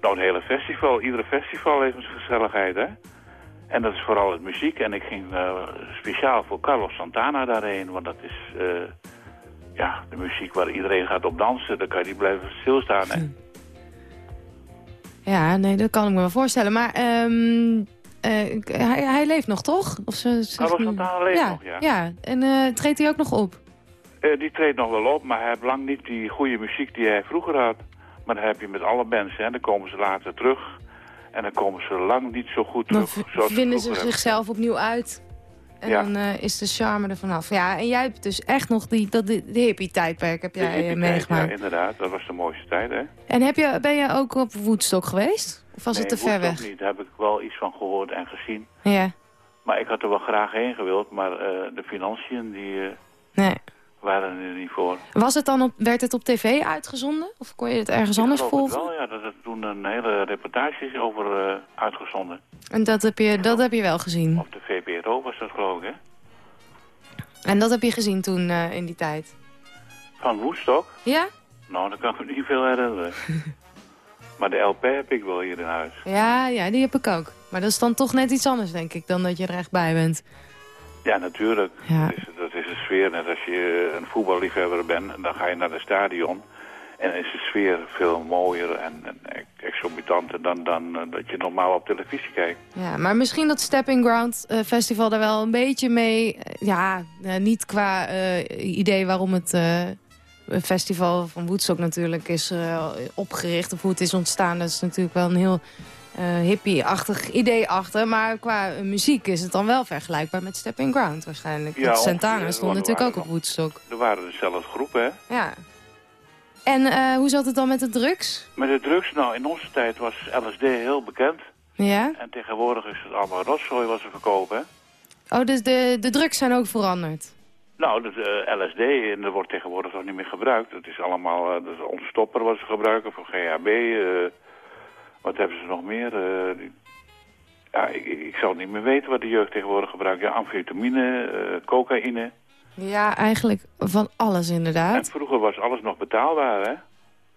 Nou, een hele festival, iedere festival heeft zijn gezelligheid, hè. En dat is vooral het muziek. En ik ging eh, speciaal voor Carlos Santana daarheen, want dat is... ja, de muziek waar iedereen gaat op dansen, dan kan je niet blijven stilstaan, hè. Ja, nee, dat kan ik me wel voorstellen. Maar ehm, eh, hij, hij leeft nog, toch? Of ze, ze- Carlos Santana leeft ja, nog, ja. Ja, en treedt hij ook nog op? Eh, die treedt nog wel op, maar hij heeft lang niet die goede muziek die hij vroeger had. Maar dat heb je met alle bands, hè. Dan komen ze later terug. En dan komen ze lang niet zo goed Dan terug zoals vinden ze hebben. zichzelf opnieuw uit. En Ja. dan eh, is de charme er vanaf. Ja, en jij hebt dus echt nog die, dat, die, die hippie-tijdperk heb De jij eh, hippie meegemaakt. Ja, inderdaad. Dat was de mooiste tijd, hè. En heb je, ben je ook op Woodstock geweest? Of was het te Nee, ver weg? niet. Daar heb ik wel iets van gehoord en gezien. Ja, Maar ik had er wel graag heen gewild, maar de financiën die eh, nee. Waren er niet voor. Was het dan op, werd het op tv uitgezonden? Of kon je het ergens Ik anders volgen? wel, ja. Dat er toen een hele reportage is over eh, uitgezonden. En dat heb, je, dat heb je wel gezien? Op de VPRO was dat geloof ik, hè. En dat heb je gezien toen eh, in die tijd? Van Woodstock? Ja? Nou, dat kan ik me niet veel herinneren. maar de LP heb ik wel hier in huis. Ja, ja, die heb ik ook. Maar dat is dan toch net iets anders, denk ik, dan dat je er echt bij bent. Ja, natuurlijk. Ja. Dat een sfeer. Net als je een voetballiefhebber bent, en dan ga je naar het stadion. En is de sfeer veel mooier en, en exorbitanter dan, dan eh, dat je normaal op televisie kijkt. Ja, maar misschien dat Stepping Ground eh, Festival daar wel een beetje mee... eh, ja, niet qua idee waarom het festival van Woodstock natuurlijk is opgericht... of hoe het is ontstaan. Dat is natuurlijk wel een heel hippie-achtig idee achter. Maar qua eh, muziek is het dan wel vergelijkbaar met Stepping Ground waarschijnlijk. Ja, Santana stond want er natuurlijk ook op Woodstock. Er waren dezelfde groepen, hè. Ja. En eh, hoe zat het dan met de drugs? Met de drugs, nou, in onze tijd was LSD heel bekend. Ja? En tegenwoordig is het allemaal rotzooi wat ze verkopen. Oh, dus de, de drugs zijn ook veranderd? Nou, dat eh, LSD, en dat wordt tegenwoordig nog niet meer gebruikt. Het is allemaal, eh, dat is ontstopper wat ze gebruiken voor GHB. Wat hebben ze nog meer? eh, die- ja, ik, ik zou niet meer weten wat de jeugd tegenwoordig gebruikt. Ja, amfetamine, eh, cocaïne. Ja, eigenlijk van alles En inderdaad. vroeger was alles nog betaalbaar, hè?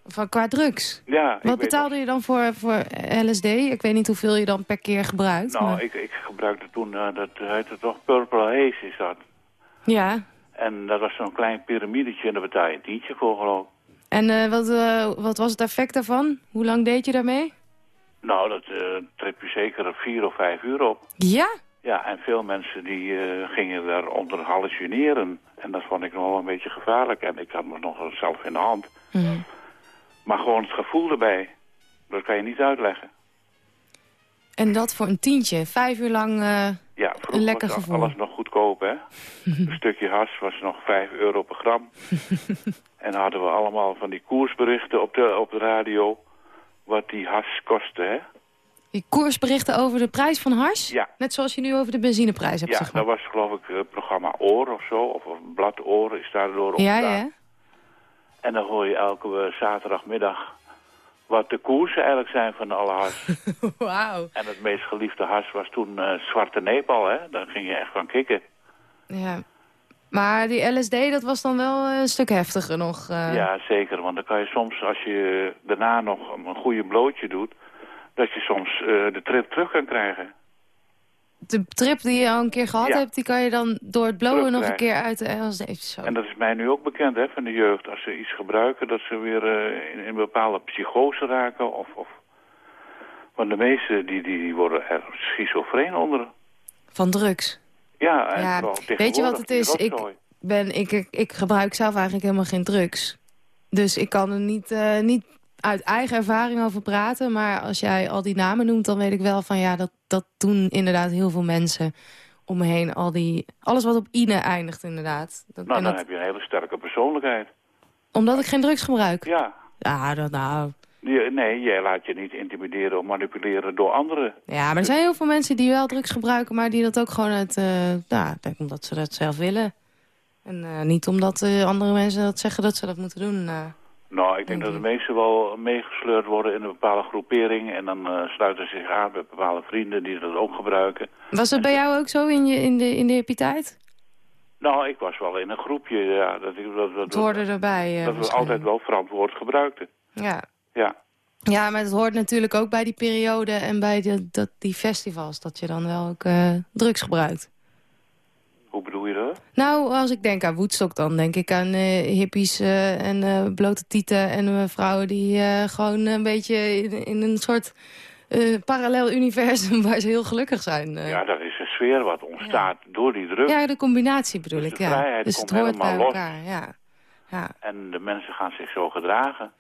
Van qua drugs. Ja, Wat betaalde je dan voor, voor LSD? Ik weet niet hoeveel je dan per keer gebruikt. Nou, maar- ik, ik gebruikte toen, eh, dat heette toch Purple Haze is dat. Ja. En dat was zo'n klein piramidetje en daar betaal je een tientje voor geloof ik. En wat, wat was het effect daarvan? Hoe lang deed je daarmee? Nou, dat eh trip je zeker vier of vijf uur op. Ja? Ja, en veel mensen die eh, gingen daaronder hallucineren. En dat vond ik nog wel een beetje gevaarlijk. En ik had me nog zelf in de hand. Mhm. Maar gewoon het gevoel erbij, dat kan je niet uitleggen. En dat voor een tientje. Vijf uur lang... eh, Ja, Een lekker was gevoel. alles nog goedkoop, hè. een stukje has was nog 5 euro per gram. en hadden we allemaal van die koersberichten op de, op de radio... wat die has kostte, hè. die koersberichten over de prijs van hars? Ja. Net zoals je nu over de benzineprijs hebt, Ja, zeg maar. dat was geloof ik het programma Oor of zo. Of, of Blad Oor is daardoor Ja, ontstaan. ja. En dan hoor je elke eh, zaterdagmiddag wat de koersen eigenlijk zijn van alle has. Wauw. en het meest geliefde has was toen eh, Zwarte Nepal, hè. Daar ging je echt van kicken. Ja. Maar die LSD, dat was dan wel eh, een stuk heftiger nog. eh. Ja, zeker. Want dan kan je soms, als je daarna nog een goede blootje doet... dat je soms eh, de trip terug kan krijgen. De trip die je al een keer gehad Ja. hebt, die kan je dan door het blowen nog een keer uit de LSD. Zo. En dat is mij nu ook bekend, hè, van de jeugd. Als ze iets gebruiken, dat ze weer eh, in, in een bepaalde psychose raken. Of, of... Want de meesten, die, die, die worden er schizofreen onder. Van drugs. Ja, en Ja, vooral weet je wat het is? Ik, ben, ik, ik, ik gebruik zelf eigenlijk helemaal geen drugs. Dus ik kan er niet, eh, niet uit eigen ervaring over praten. Maar als jij al die namen noemt, dan weet ik wel van ja, dat, dat doen inderdaad heel veel mensen om me heen. Al die, alles wat op ine eindigt inderdaad. Dat, Nou, dan dat, heb je een hele sterke persoonlijkheid. omdat ik geen drugs gebruik. Ja. Ja, dat, nou, nee, jij laat je niet intimideren of manipuleren door anderen. Ja, maar er zijn heel veel mensen die wel drugs gebruiken... maar die dat ook gewoon uit, eh, ja, ik denk omdat ze dat zelf willen. En eh, niet omdat eh, andere mensen dat zeggen dat ze dat moeten doen. eh. Nou, ik denk dat de meesten wel meegesleurd worden in een bepaalde groepering. En dan eh, sluiten ze zich aan bij bepaalde vrienden die dat ook gebruiken. Was dat bij jou ook zo in, je, in, de, in de hippie-tijd? Nou, ik was wel in een groepje, ja. Dat, ik, dat, dat, Het hoorde erbij. eh, dat we altijd wel verantwoord gebruikten. Ja. Ja. ja, maar het hoort natuurlijk ook bij die periode... en bij de, dat, die festivals, dat je dan wel ook eh, drugs gebruikt. Hoe bedoel je dat? Nou, als ik denk aan Woodstock, dan denk ik aan eh, hippies eh, en blote tieten... en vrouwen die gewoon een beetje in, in een soort parallel universum... waar ze heel gelukkig zijn. Ja, dat is een sfeer wat ontstaat door die druk. Ja, de combinatie bedoel Dus ik, ja. Dus het hoort bij los. elkaar, ja. Ja. En de mensen gaan zich zo gedragen.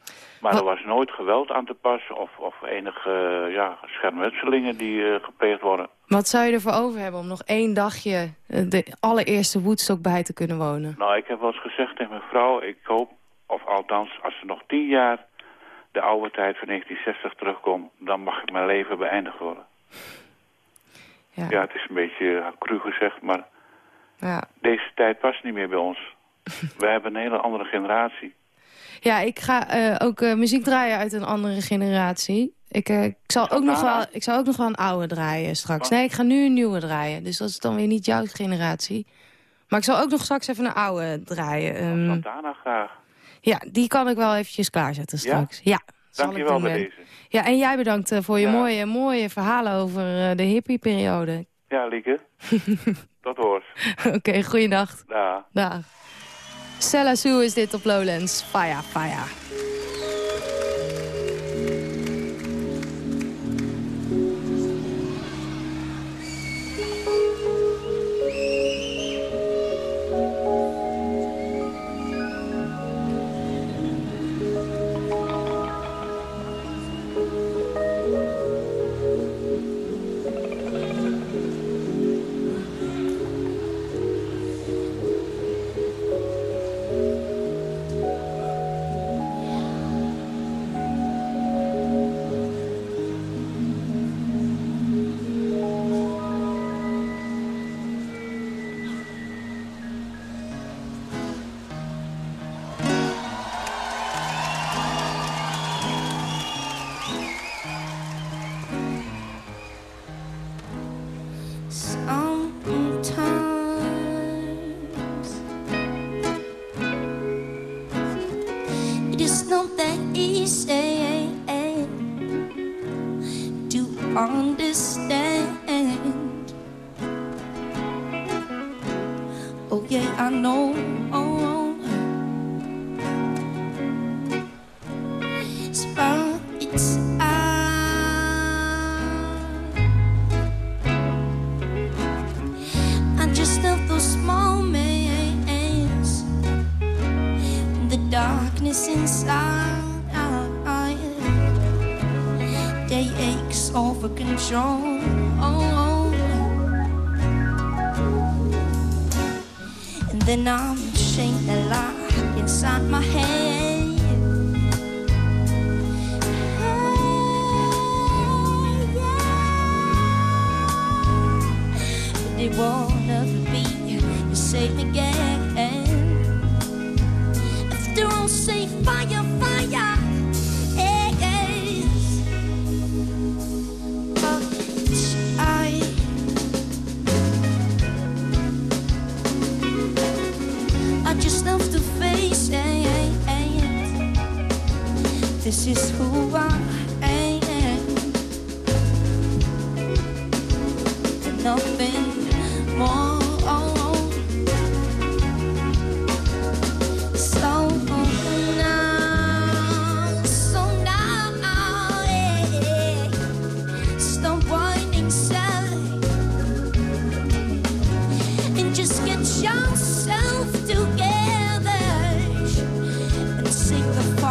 Maar Wat- er was nooit geweld aan te passen of, of enige eh, ja, schermutselingen die eh, gepleegd worden. Wat zou je ervoor over hebben om nog één dagje... eh, de allereerste Woodstock bij te kunnen wonen? Nou, ik heb wel eens gezegd tegen mijn vrouw, ik hoop, of althans als er nog tien jaar de oude tijd van 1960 terugkomt, dan mag mijn leven beëindigd worden. Ja. Ja, het is een beetje cru gezegd, maar Ja. deze tijd past niet meer bij ons. We hebben een hele andere generatie. Ja, ik ga eh, ook eh, muziek draaien uit een andere generatie. Ik, eh, ik, zal ook nog wel, ik zal ook nog wel een oude draaien straks. Wat? Nee, ik ga nu een nieuwe draaien. Dus dat is dan weer niet jouw generatie. Maar ik zal ook nog straks even een oude draaien. Ehm, Santana graag. ja, die kan ik wel eventjes klaarzetten Ja? straks. Ja, zal Dank je ik wel doen, bij deze. Ja, en jij bedankt voor je Ja. mooie, mooie verhalen over de hippie-periode. Ja, Lieke. Tot hoors. Oké, goeiedag. Dag. Dag. Stella Sue is dit op Lowlands. Fire, fire.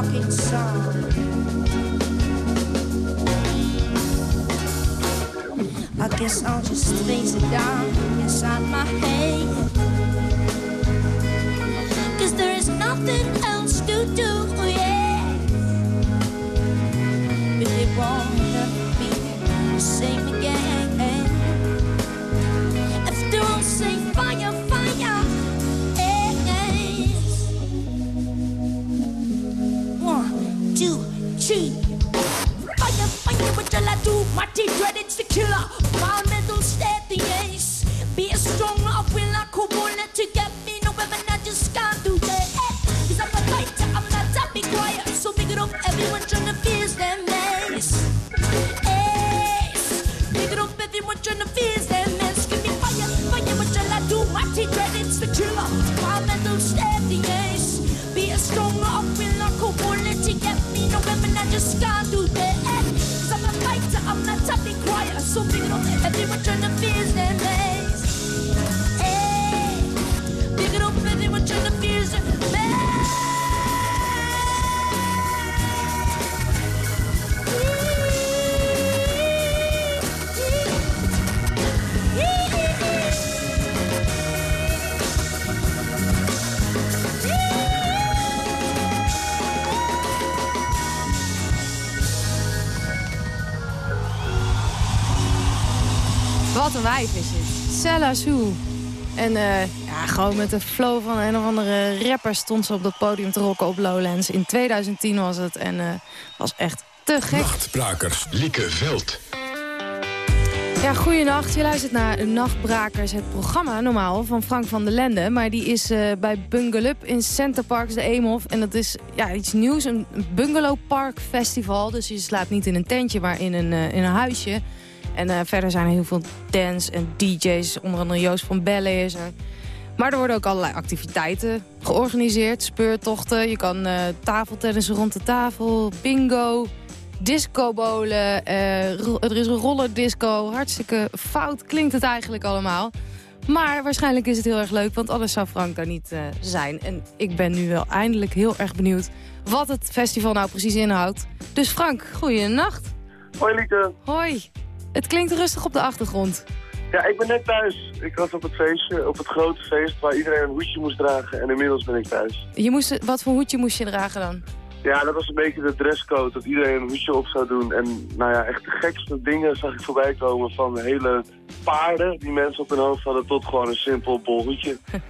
Fucking song. I guess I'll just face it down inside my head. Cause there is nothing else to do, yeah. But it won't ever be the same again. she. Fire, fire, what shall I do? My Matty dreaded sticky. En eh, ja, gewoon met de flow van een of andere rapper stond ze op dat podium te rocken op Lowlands. In 2010 was het en eh, was echt te gek. Nachtbrakers. Lieke Veld. Ja, goeienacht. Je luistert naar Nachtbrakers, het programma normaal van Frank van der Lende. Maar die is eh, bij Bungalup in Center Parks de Eemhof. En dat is ja, iets nieuws, een Bungalow Park Festival. Dus je slaapt niet in een tentje, maar in een, in een huisje. En eh, verder zijn er heel veel dance en DJ's. Onder andere Joost van Bellen is er. Maar er worden ook allerlei activiteiten georganiseerd. Speurtochten, je kan eh tafeltennissen rond de tafel, bingo, discobolen. eh, ro- er is een rollerdisco. Hartstikke fout klinkt het eigenlijk allemaal. Maar waarschijnlijk is het heel erg leuk, want anders zou Frank daar niet eh, zijn. En ik ben nu wel eindelijk heel erg benieuwd wat het festival nou precies inhoudt. Dus Frank, goeienacht. Hoi Lieke. Hoi. Het klinkt rustig op de achtergrond. Ja, ik ben net thuis. Ik was op het feestje, op het grote feest waar iedereen een hoedje moest dragen. En inmiddels ben ik thuis. Je moest, wat voor hoedje moest je dragen dan? Ja, dat was een beetje de dresscode, dat iedereen een hoedje op zou doen. En nou ja, echt de gekste dingen zag ik voorbij komen. Van hele paarden die mensen op hun hoofd hadden tot gewoon een simpel bol hoedje.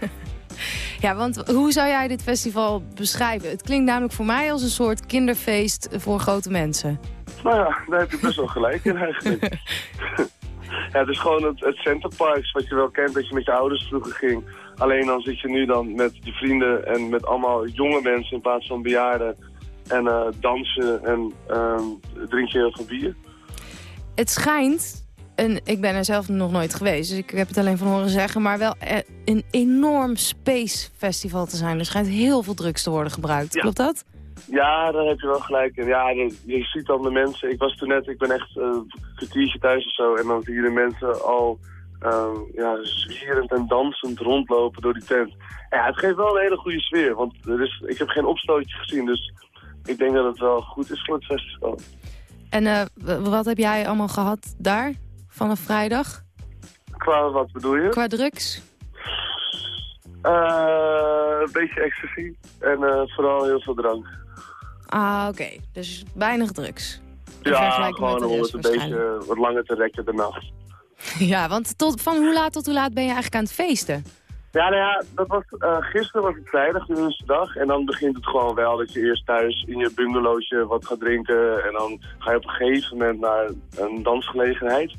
Ja, want hoe zou jij dit festival beschrijven? Het klinkt namelijk voor mij als een soort kinderfeest voor grote mensen. Nou ja, daar heb je best wel gelijk in eigenlijk. ja, het is gewoon het, het Centerparks wat je wel kent, dat je met je ouders vroeger ging. Alleen dan zit je nu dan met je vrienden en met allemaal jonge mensen in plaats van bejaarden. En eh, dansen en ehm, drink je heel veel bier. Het schijnt En ik ben er zelf nog nooit geweest, dus ik heb het alleen van horen zeggen. Maar wel eh, een enorm space festival te zijn. Er schijnt heel veel drugs te worden gebruikt. Ja. Klopt dat? Ja, daar heb je wel gelijk in. Ja, je, je ziet dan de mensen. Ik was toen net, ik ben echt eh, een kwartiertje thuis of zo. En dan zie je de mensen al eh, ja, zwierend en dansend rondlopen door die tent. Ja, het geeft wel een hele goede sfeer. Want er is, ik heb geen opstootje gezien, dus ik denk dat het wel goed is voor het festival. En eh, wat heb jij allemaal gehad daar vanaf vrijdag? Qua wat bedoel je? Qua drugs? Eh, een beetje ecstasy en vooral heel veel drank. Ah, oké. Dus weinig drugs. In Ja, gewoon om het een beetje wat langer te rekken de nacht. Ja, want tot, van hoe laat tot hoe laat ben je eigenlijk aan het feesten? Ja, nou ja, dat was, eh, gisteren was het vrijdag, de eerste dag. En dan begint het gewoon wel dat je eerst thuis in je bungalowtje wat gaat drinken. En dan ga je op een gegeven moment naar een dansgelegenheid.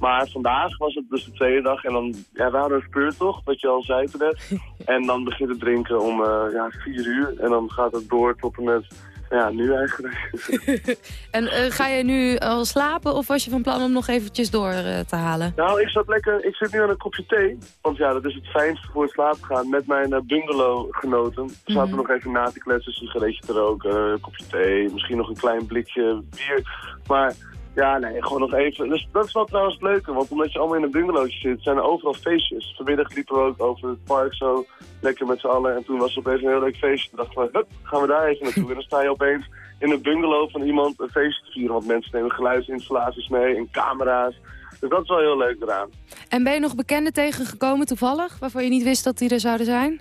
Maar vandaag was het dus de tweede dag. En dan, ja, we hadden een speurtocht, wat je al zei net. En dan begint het drinken om eh, ja, vier uur. En dan gaat het door tot en met, ja, nu eigenlijk. En eh, ga je nu al slapen of was je van plan om nog eventjes door eh, te halen? Nou, ik zat lekker, ik zit nu aan een kopje thee. Want ja, dat is het fijnste voor het slapen gaan. Met mijn eh, bungalowgenoten. Zaten Mhm. nog even na te kletsen, een sigaretje te roken, een kopje thee. Misschien nog een klein blikje bier. Maar ja, nee, gewoon nog even. Dus dat is wel trouwens het leuke. Want omdat je allemaal in een bungalowtje zit, zijn er overal feestjes. Vanmiddag liepen we ook over het park zo lekker met z'n allen. En toen was er opeens een heel leuk feestje. Toen dachten we, hup, gaan we daar even naartoe. En dan sta je opeens in een bungalow van iemand een feestje te vieren. Want mensen nemen geluidsinstallaties mee en camera's. Dus dat is wel heel leuk eraan. En ben je nog bekenden tegengekomen toevallig, waarvan je niet wist dat die er zouden zijn?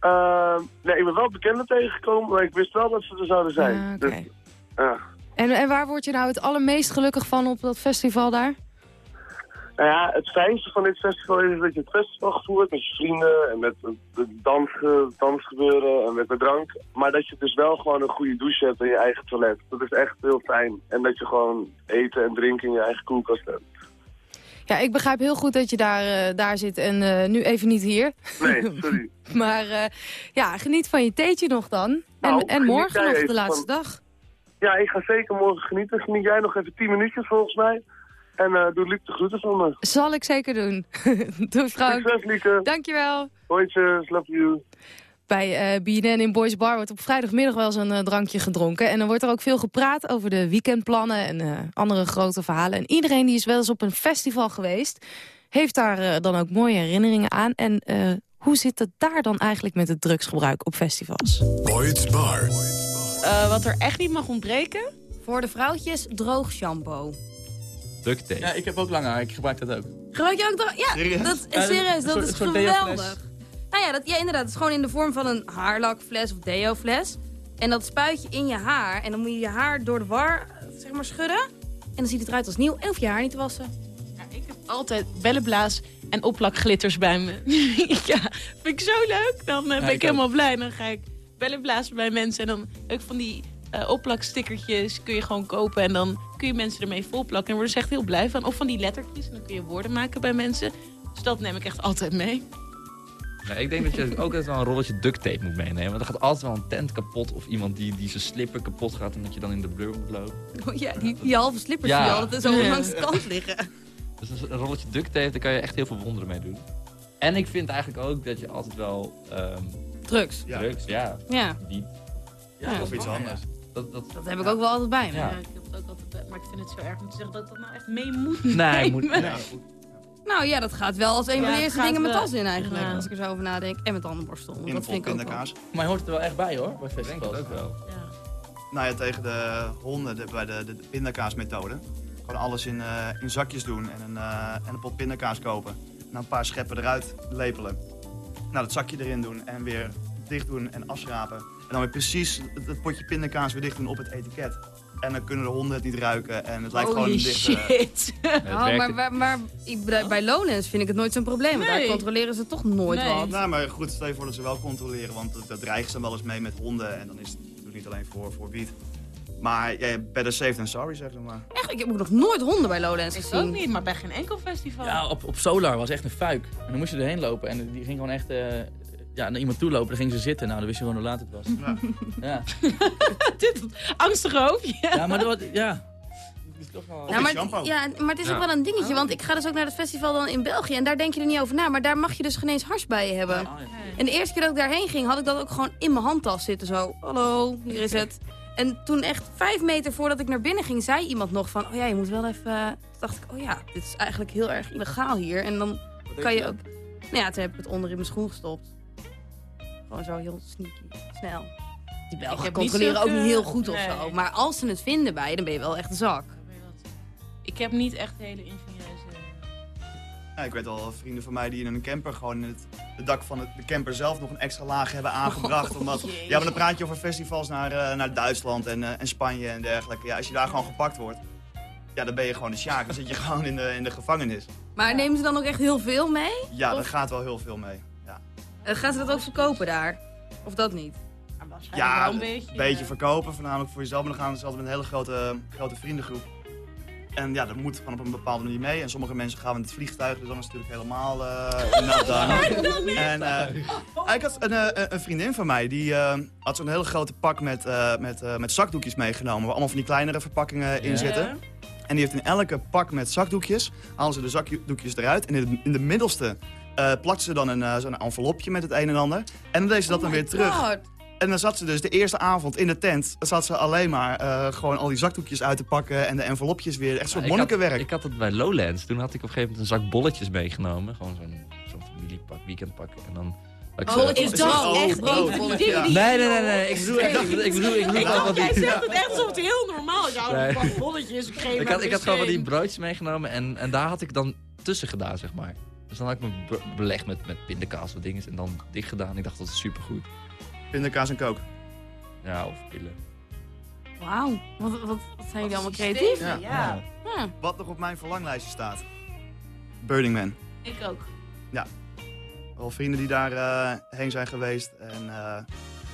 Uh, nee, ik ben wel bekenden tegengekomen, maar ik wist wel dat ze er zouden zijn. Ah. Dus. En, en waar word je nou het allermeest gelukkig van op dat festival daar? Nou ja, het fijnste van dit festival is dat je het festivalgevoel hebt met je vrienden en met het het dans, dansgebeuren en met de drank. Maar dat je dus wel gewoon een goede douche hebt in je eigen toilet. Dat is echt heel fijn. En dat je gewoon eten en drinken in je eigen koelkast hebt. Ja, ik begrijp heel goed dat je daar, eh, daar zit en eh, nu even niet hier. Nee, sorry. Maar eh, ja, geniet van je theetje nog dan. En, Nou, en morgen nog de laatste van- dag. Ja, ik ga zeker morgen genieten. Geniet jij nog even 10 minuutjes volgens mij. En eh doe Luc de groeten van me. Zal ik zeker doen. Doei Frank. Succes, Lieke. Dankjewel. Hoi, love you. Bij eh BNN in Boys Bar wordt op vrijdagmiddag wel eens een eh, drankje gedronken. En dan wordt er ook veel gepraat over de weekendplannen en eh, andere grote verhalen. En iedereen die is wel eens op een festival geweest, heeft daar dan ook mooie herinneringen aan. En eh, hoe zit het daar dan eigenlijk met het drugsgebruik op festivals? Boyd's Bar. Eh, wat er echt niet mag ontbreken? Voor de vrouwtjes droog shampoo. Duct tape. Ja, ik heb ook lang haar. Ik gebruik dat ook. Gebruik je ook droog? Ja, Serieus? dat, Ja, serieus, dat soort- is geweldig. Nou ja, dat, ja, inderdaad. Het is gewoon in de vorm van een haarlakfles of deo-fles. En dat spuit je in je haar. En dan moet je je haar door de war eh, zeg maar, schudden. En dan ziet het eruit als nieuw. En hoef je haar niet te wassen. Ja, ik heb altijd bellenblaas en opplakglitters bij me. ja, vind ik zo leuk. Dan eh, ben ik ik helemaal blij. Dan ga ik bellenblazen bij mensen. En dan ook van die eh opplakstickertjes kun je gewoon kopen. En dan kun je mensen ermee volplakken. En worden ze echt heel blij van. Of van die lettertjes. En dan kun je woorden maken bij mensen. Dus dat neem ik echt altijd mee. Ja, ik denk dat je ook altijd wel een rolletje duct tape moet meenemen. Want er gaat altijd wel een tent kapot of iemand die, die zijn slipper kapot gaat en dat je dan in de blur moet lopen. Oh ja, die, die halve slippers Ja. die altijd zo Ja. langs de kant liggen. Dus een rolletje duct tape, daar kan je echt heel veel wonderen mee doen. En ik vind eigenlijk ook dat je altijd wel ehm Drugs. Ja. drugs, ja, Ja, die, Ja. Of iets anders. dat, dat, dat heb ik ook wel altijd bij me. Ja. Ja, ik heb het ook altijd bij. Maar ik vind het zo erg om te zeggen dat ik dat nou echt mee moet Nee, nemen. moet, nee. Ja. Nou ja, dat gaat wel als een Ja, van de eerste dingen mijn tas in eigenlijk. Ja. Als ik er zo over nadenk. En met tandenborstel. In dat de vind ik ook wel. Maar je hoort er wel echt bij hoor, bij Ik denk festivals. het ook wel. Ja. Nou ja, tegen de honden hebben wij de, de, de pindakaasmethode. Gewoon alles in, eh, in zakjes doen en een, eh, en een pot pindakaas kopen. En dan een paar scheppen eruit lepelen. Nou, dat zakje erin doen en weer dicht doen en afschrapen. En dan weer precies het, het potje pindakaas weer dicht doen op het etiket. En dan kunnen de honden het niet ruiken en het lijkt gewoon Holy een dichte... shit. Oh, maar, maar, maar ik, bij, bij Lowlands vind ik het nooit zo'n probleem. Want daar controleren ze toch nooit Nee. wat. Nou, maar goed, stel je voor dat ze wel controleren, want dat, dat dreigen ze dan wel eens mee met honden. En dan is het natuurlijk niet alleen voor, voor wiet. Maar ja, better safe than sorry, zeg maar. Echt, ik heb ook nog nooit honden bij Lowlands Ik ook gezien. niet, maar bij geen enkel festival. Ja, op, op Solar was echt een fuik. En dan moest je erheen lopen. En die ging gewoon echt eh, ja, naar iemand toe lopen. Dan ging ze zitten. Nou, dan wist je gewoon hoe laat het was. Ja. Ja, Dit angstig hoofdje. ja maar dat, was- ja. Nou, maar, ja, maar het is Ja. ook wel een dingetje, want ik ga dus ook naar het festival dan in België en daar denk je er niet over na, maar daar mag je dus geen eens hars bij je hebben. En de eerste keer dat ik daarheen ging, had ik dat ook gewoon in mijn handtas zitten zo. Hallo, hier is het. En toen echt vijf meter voordat ik naar binnen ging, zei iemand nog van, oh ja, je moet wel even... Toen dacht ik, oh ja, dit is eigenlijk heel erg illegaal hier. En dan kan je ook... Nou ja, toen heb ik het onder in mijn schoen gestopt. Gewoon zo heel sneaky, snel. Die Belgen controleren ook niet heel goed of zo. Maar als ze het vinden bij je, dan ben je wel echt een zak. Ik heb niet echt hele ingenieuze... Ja, ik weet wel vrienden van mij die in een camper gewoon in het, het dak van het, de camper zelf nog een extra laag hebben aangebracht. omdat, jeetje. ja, maar dan praat je over festivals naar, eh, naar Duitsland en, eh, en Spanje en dergelijke. Ja, als je daar gewoon gepakt wordt, ja, dan ben je gewoon de sjaak. Dan zit je gewoon in de, in de gevangenis. Maar nemen ze dan ook echt heel veel mee? Ja, daar Of gaat wel heel veel mee. Ja, eh, gaan ze dat ook verkopen daar? Of dat niet? ja een beetje, beetje, verkopen, voornamelijk voor jezelf. Maar dan gaan ze altijd met een hele grote, grote vriendengroep. En ja, dat moet gewoon op een bepaalde manier mee. En sommige mensen gaan met het vliegtuig, dus dan is het natuurlijk helemaal eh dan. En eh, ik had een, eh, een vriendin van mij, die eh, had zo'n hele grote pak met, eh, met, eh, met zakdoekjes meegenomen. Waar allemaal van die kleinere verpakkingen in zitten. En die heeft in elke pak met zakdoekjes, halen ze de zakdoekjes eruit. En in de, in de middelste eh plakt ze dan een, eh, zo'n envelopje met het een en ander. En dan deed ze dat dan weer terug. En dan zat ze dus de eerste avond in de tent, zat ze alleen maar eh, gewoon al die zakdoekjes uit te pakken en de envelopjes weer. Echt zo'n Ja, ik had- monnikenwerk. Ik had het bij Lowlands. Toen had ik op een gegeven moment een zak bolletjes meegenomen. Gewoon zo'n zo'n familiepak, weekendpak. En dan... zo- Bolletjes, dat is Oh, echt brood. Ja. die... Nee, nee, nee, nee. Ik bedoel, ik, ik bedoel, ik bedoel, ik bedoel jij zegt het echt alsof het heel normaal is. Ja, pak bolletjes, ik Ik had, ik had gewoon van die broodjes meegenomen en, en daar had ik dan tussen gedaan, zeg maar. Dus dan had ik me be- belegd met, met pindakaas of dingen en dan dicht gedaan. Ik dacht, dat is supergoed. Pindakaas en kook. Ja, of pillen. Wauw, wat, wat, wat zijn jullie allemaal creatief? ja. Ja. Ja. Wat nog op mijn verlanglijstje staat. Burning Man. Ik ook. Ja. Wel vrienden die daar eh, heen zijn geweest. En, eh,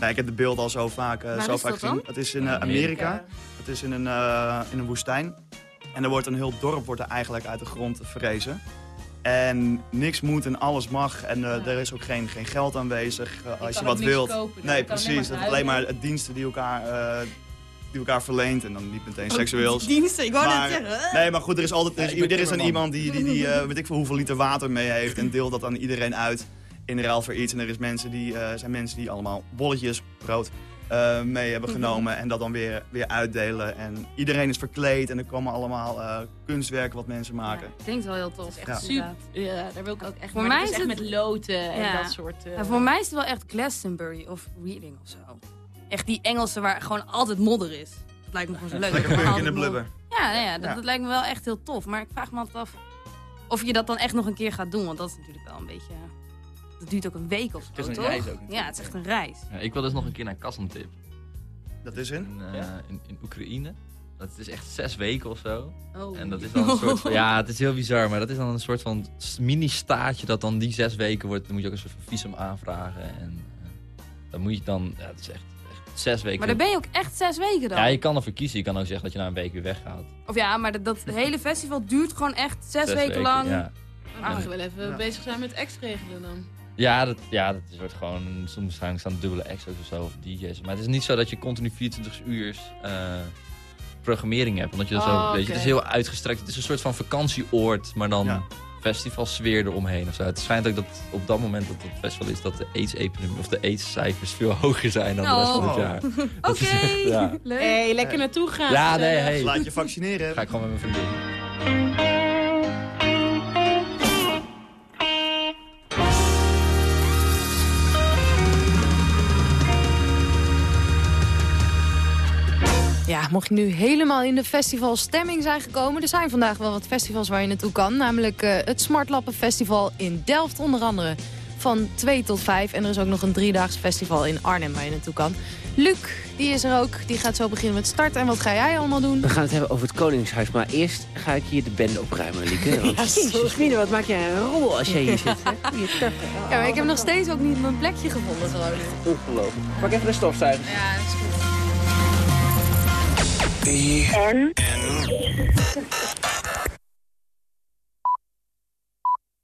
nee, ik heb de beeld al zo vaak, eh, Waar zo is vaak dat dan? gezien. Het is in Amerika. Het is in een, eh, in een woestijn. En er wordt een heel dorp wordt er eigenlijk uit de grond verrezen. En niks moet en alles mag. En eh, er is ook geen, geen geld aanwezig eh, als je wat wilt. kopen, dus nee, precies. Het is alleen maar het diensten die elkaar, eh, die elkaar verleent. En dan niet meteen Oh, seksueels. diensten, ik wou net zeggen. Nee, maar goed, er is altijd er is, Ja, er is dan iemand die, die, die eh, weet ik veel hoeveel liter water mee heeft en deelt dat aan iedereen uit in ruil voor iets. En er is mensen die, eh, zijn mensen die allemaal bolletjes, brood, eh, mee hebben Mhm. genomen en dat dan weer, weer uitdelen. En iedereen is verkleed en er komen allemaal eh, kunstwerken wat mensen maken. Klinkt wel heel tof. Ja. Super. Ja, daar wil ik ook echt. Voor maar mij is echt het- met loten en Ja. dat soort. eh, Ja, voor mij is het wel echt Glastonbury of Reading of zo. Echt die Engelse waar gewoon altijd modder is. Dat lijkt me gewoon zo leuk. Lekker punk in de blubber. Ja, nou ja, dat, Ja. dat lijkt me wel echt heel tof. Maar ik vraag me altijd af of je dat dan echt nog een keer gaat doen. Want dat is natuurlijk wel een beetje... Dat duurt ook een week of zo, Het is een toch? reis ook Ja, het is echt een reis. Ja, ik wil dus nog een keer naar Kassantip. Dat is in? In, eh, in, in Oekraïne. Dat is echt zes weken of zo. Oh. En dat is dan een soort van, ja, het is heel bizar, maar dat is dan een soort van mini-staatje dat dan die zes weken wordt. Dan moet je ook een soort van visum aanvragen. En eh, dan moet je dan, ja, het is echt, echt zes weken. Maar dan ben je ook echt zes weken dan? Ja, je kan ervoor kiezen. Je kan ook zeggen dat je na een week weer weggaat. Of ja, maar dat, dat hele festival duurt gewoon echt zes, weken, lang. Ja, Dan moet je wel even Ja. bezig zijn met ex regelen dan. Ja, dat, ja dat wordt gewoon, soms waarschijnlijk staan dubbele exo's of zo, of DJ's. Maar het is niet zo dat je continu 24 uur eh, programmering hebt. Omdat je dat zo, Oh, weet je, het is heel uitgestrekt. Het is een soort van vakantieoord, maar dan Ja. festivalsfeer eromheen of zo. Het schijnt ook dat op dat moment dat het festival is, dat de AIDS-epidemie of de AIDS-cijfers veel hoger zijn dan de rest van het Oh. jaar. Oké, ja. leuk. hey, lekker naartoe gaan. Ja, nee, hey. Laat je vaccineren. Ga ik gewoon met mijn vriendin. Mocht je nu helemaal in de festivalstemming zijn gekomen... er zijn vandaag wel wat festivals waar je naartoe kan. Namelijk eh, het Smartlappen Festival in Delft onder andere. Van 2 tot 5. En er is ook nog een driedaags festival in Arnhem waar je naartoe kan. Luc, die is er ook. Die gaat zo beginnen met start. En wat ga jij allemaal doen? We gaan het hebben over het Koningshuis. Maar eerst ga ik hier de bende opruimen, Lieke. Want Ja, jezus, wat maak jij een rommel als jij hier zit. hè? Ja, maar ik heb nog steeds ook niet mijn plekje gevonden. Ongelooflijk. Pak even een stofzuiger. Ja, dat is goed. En?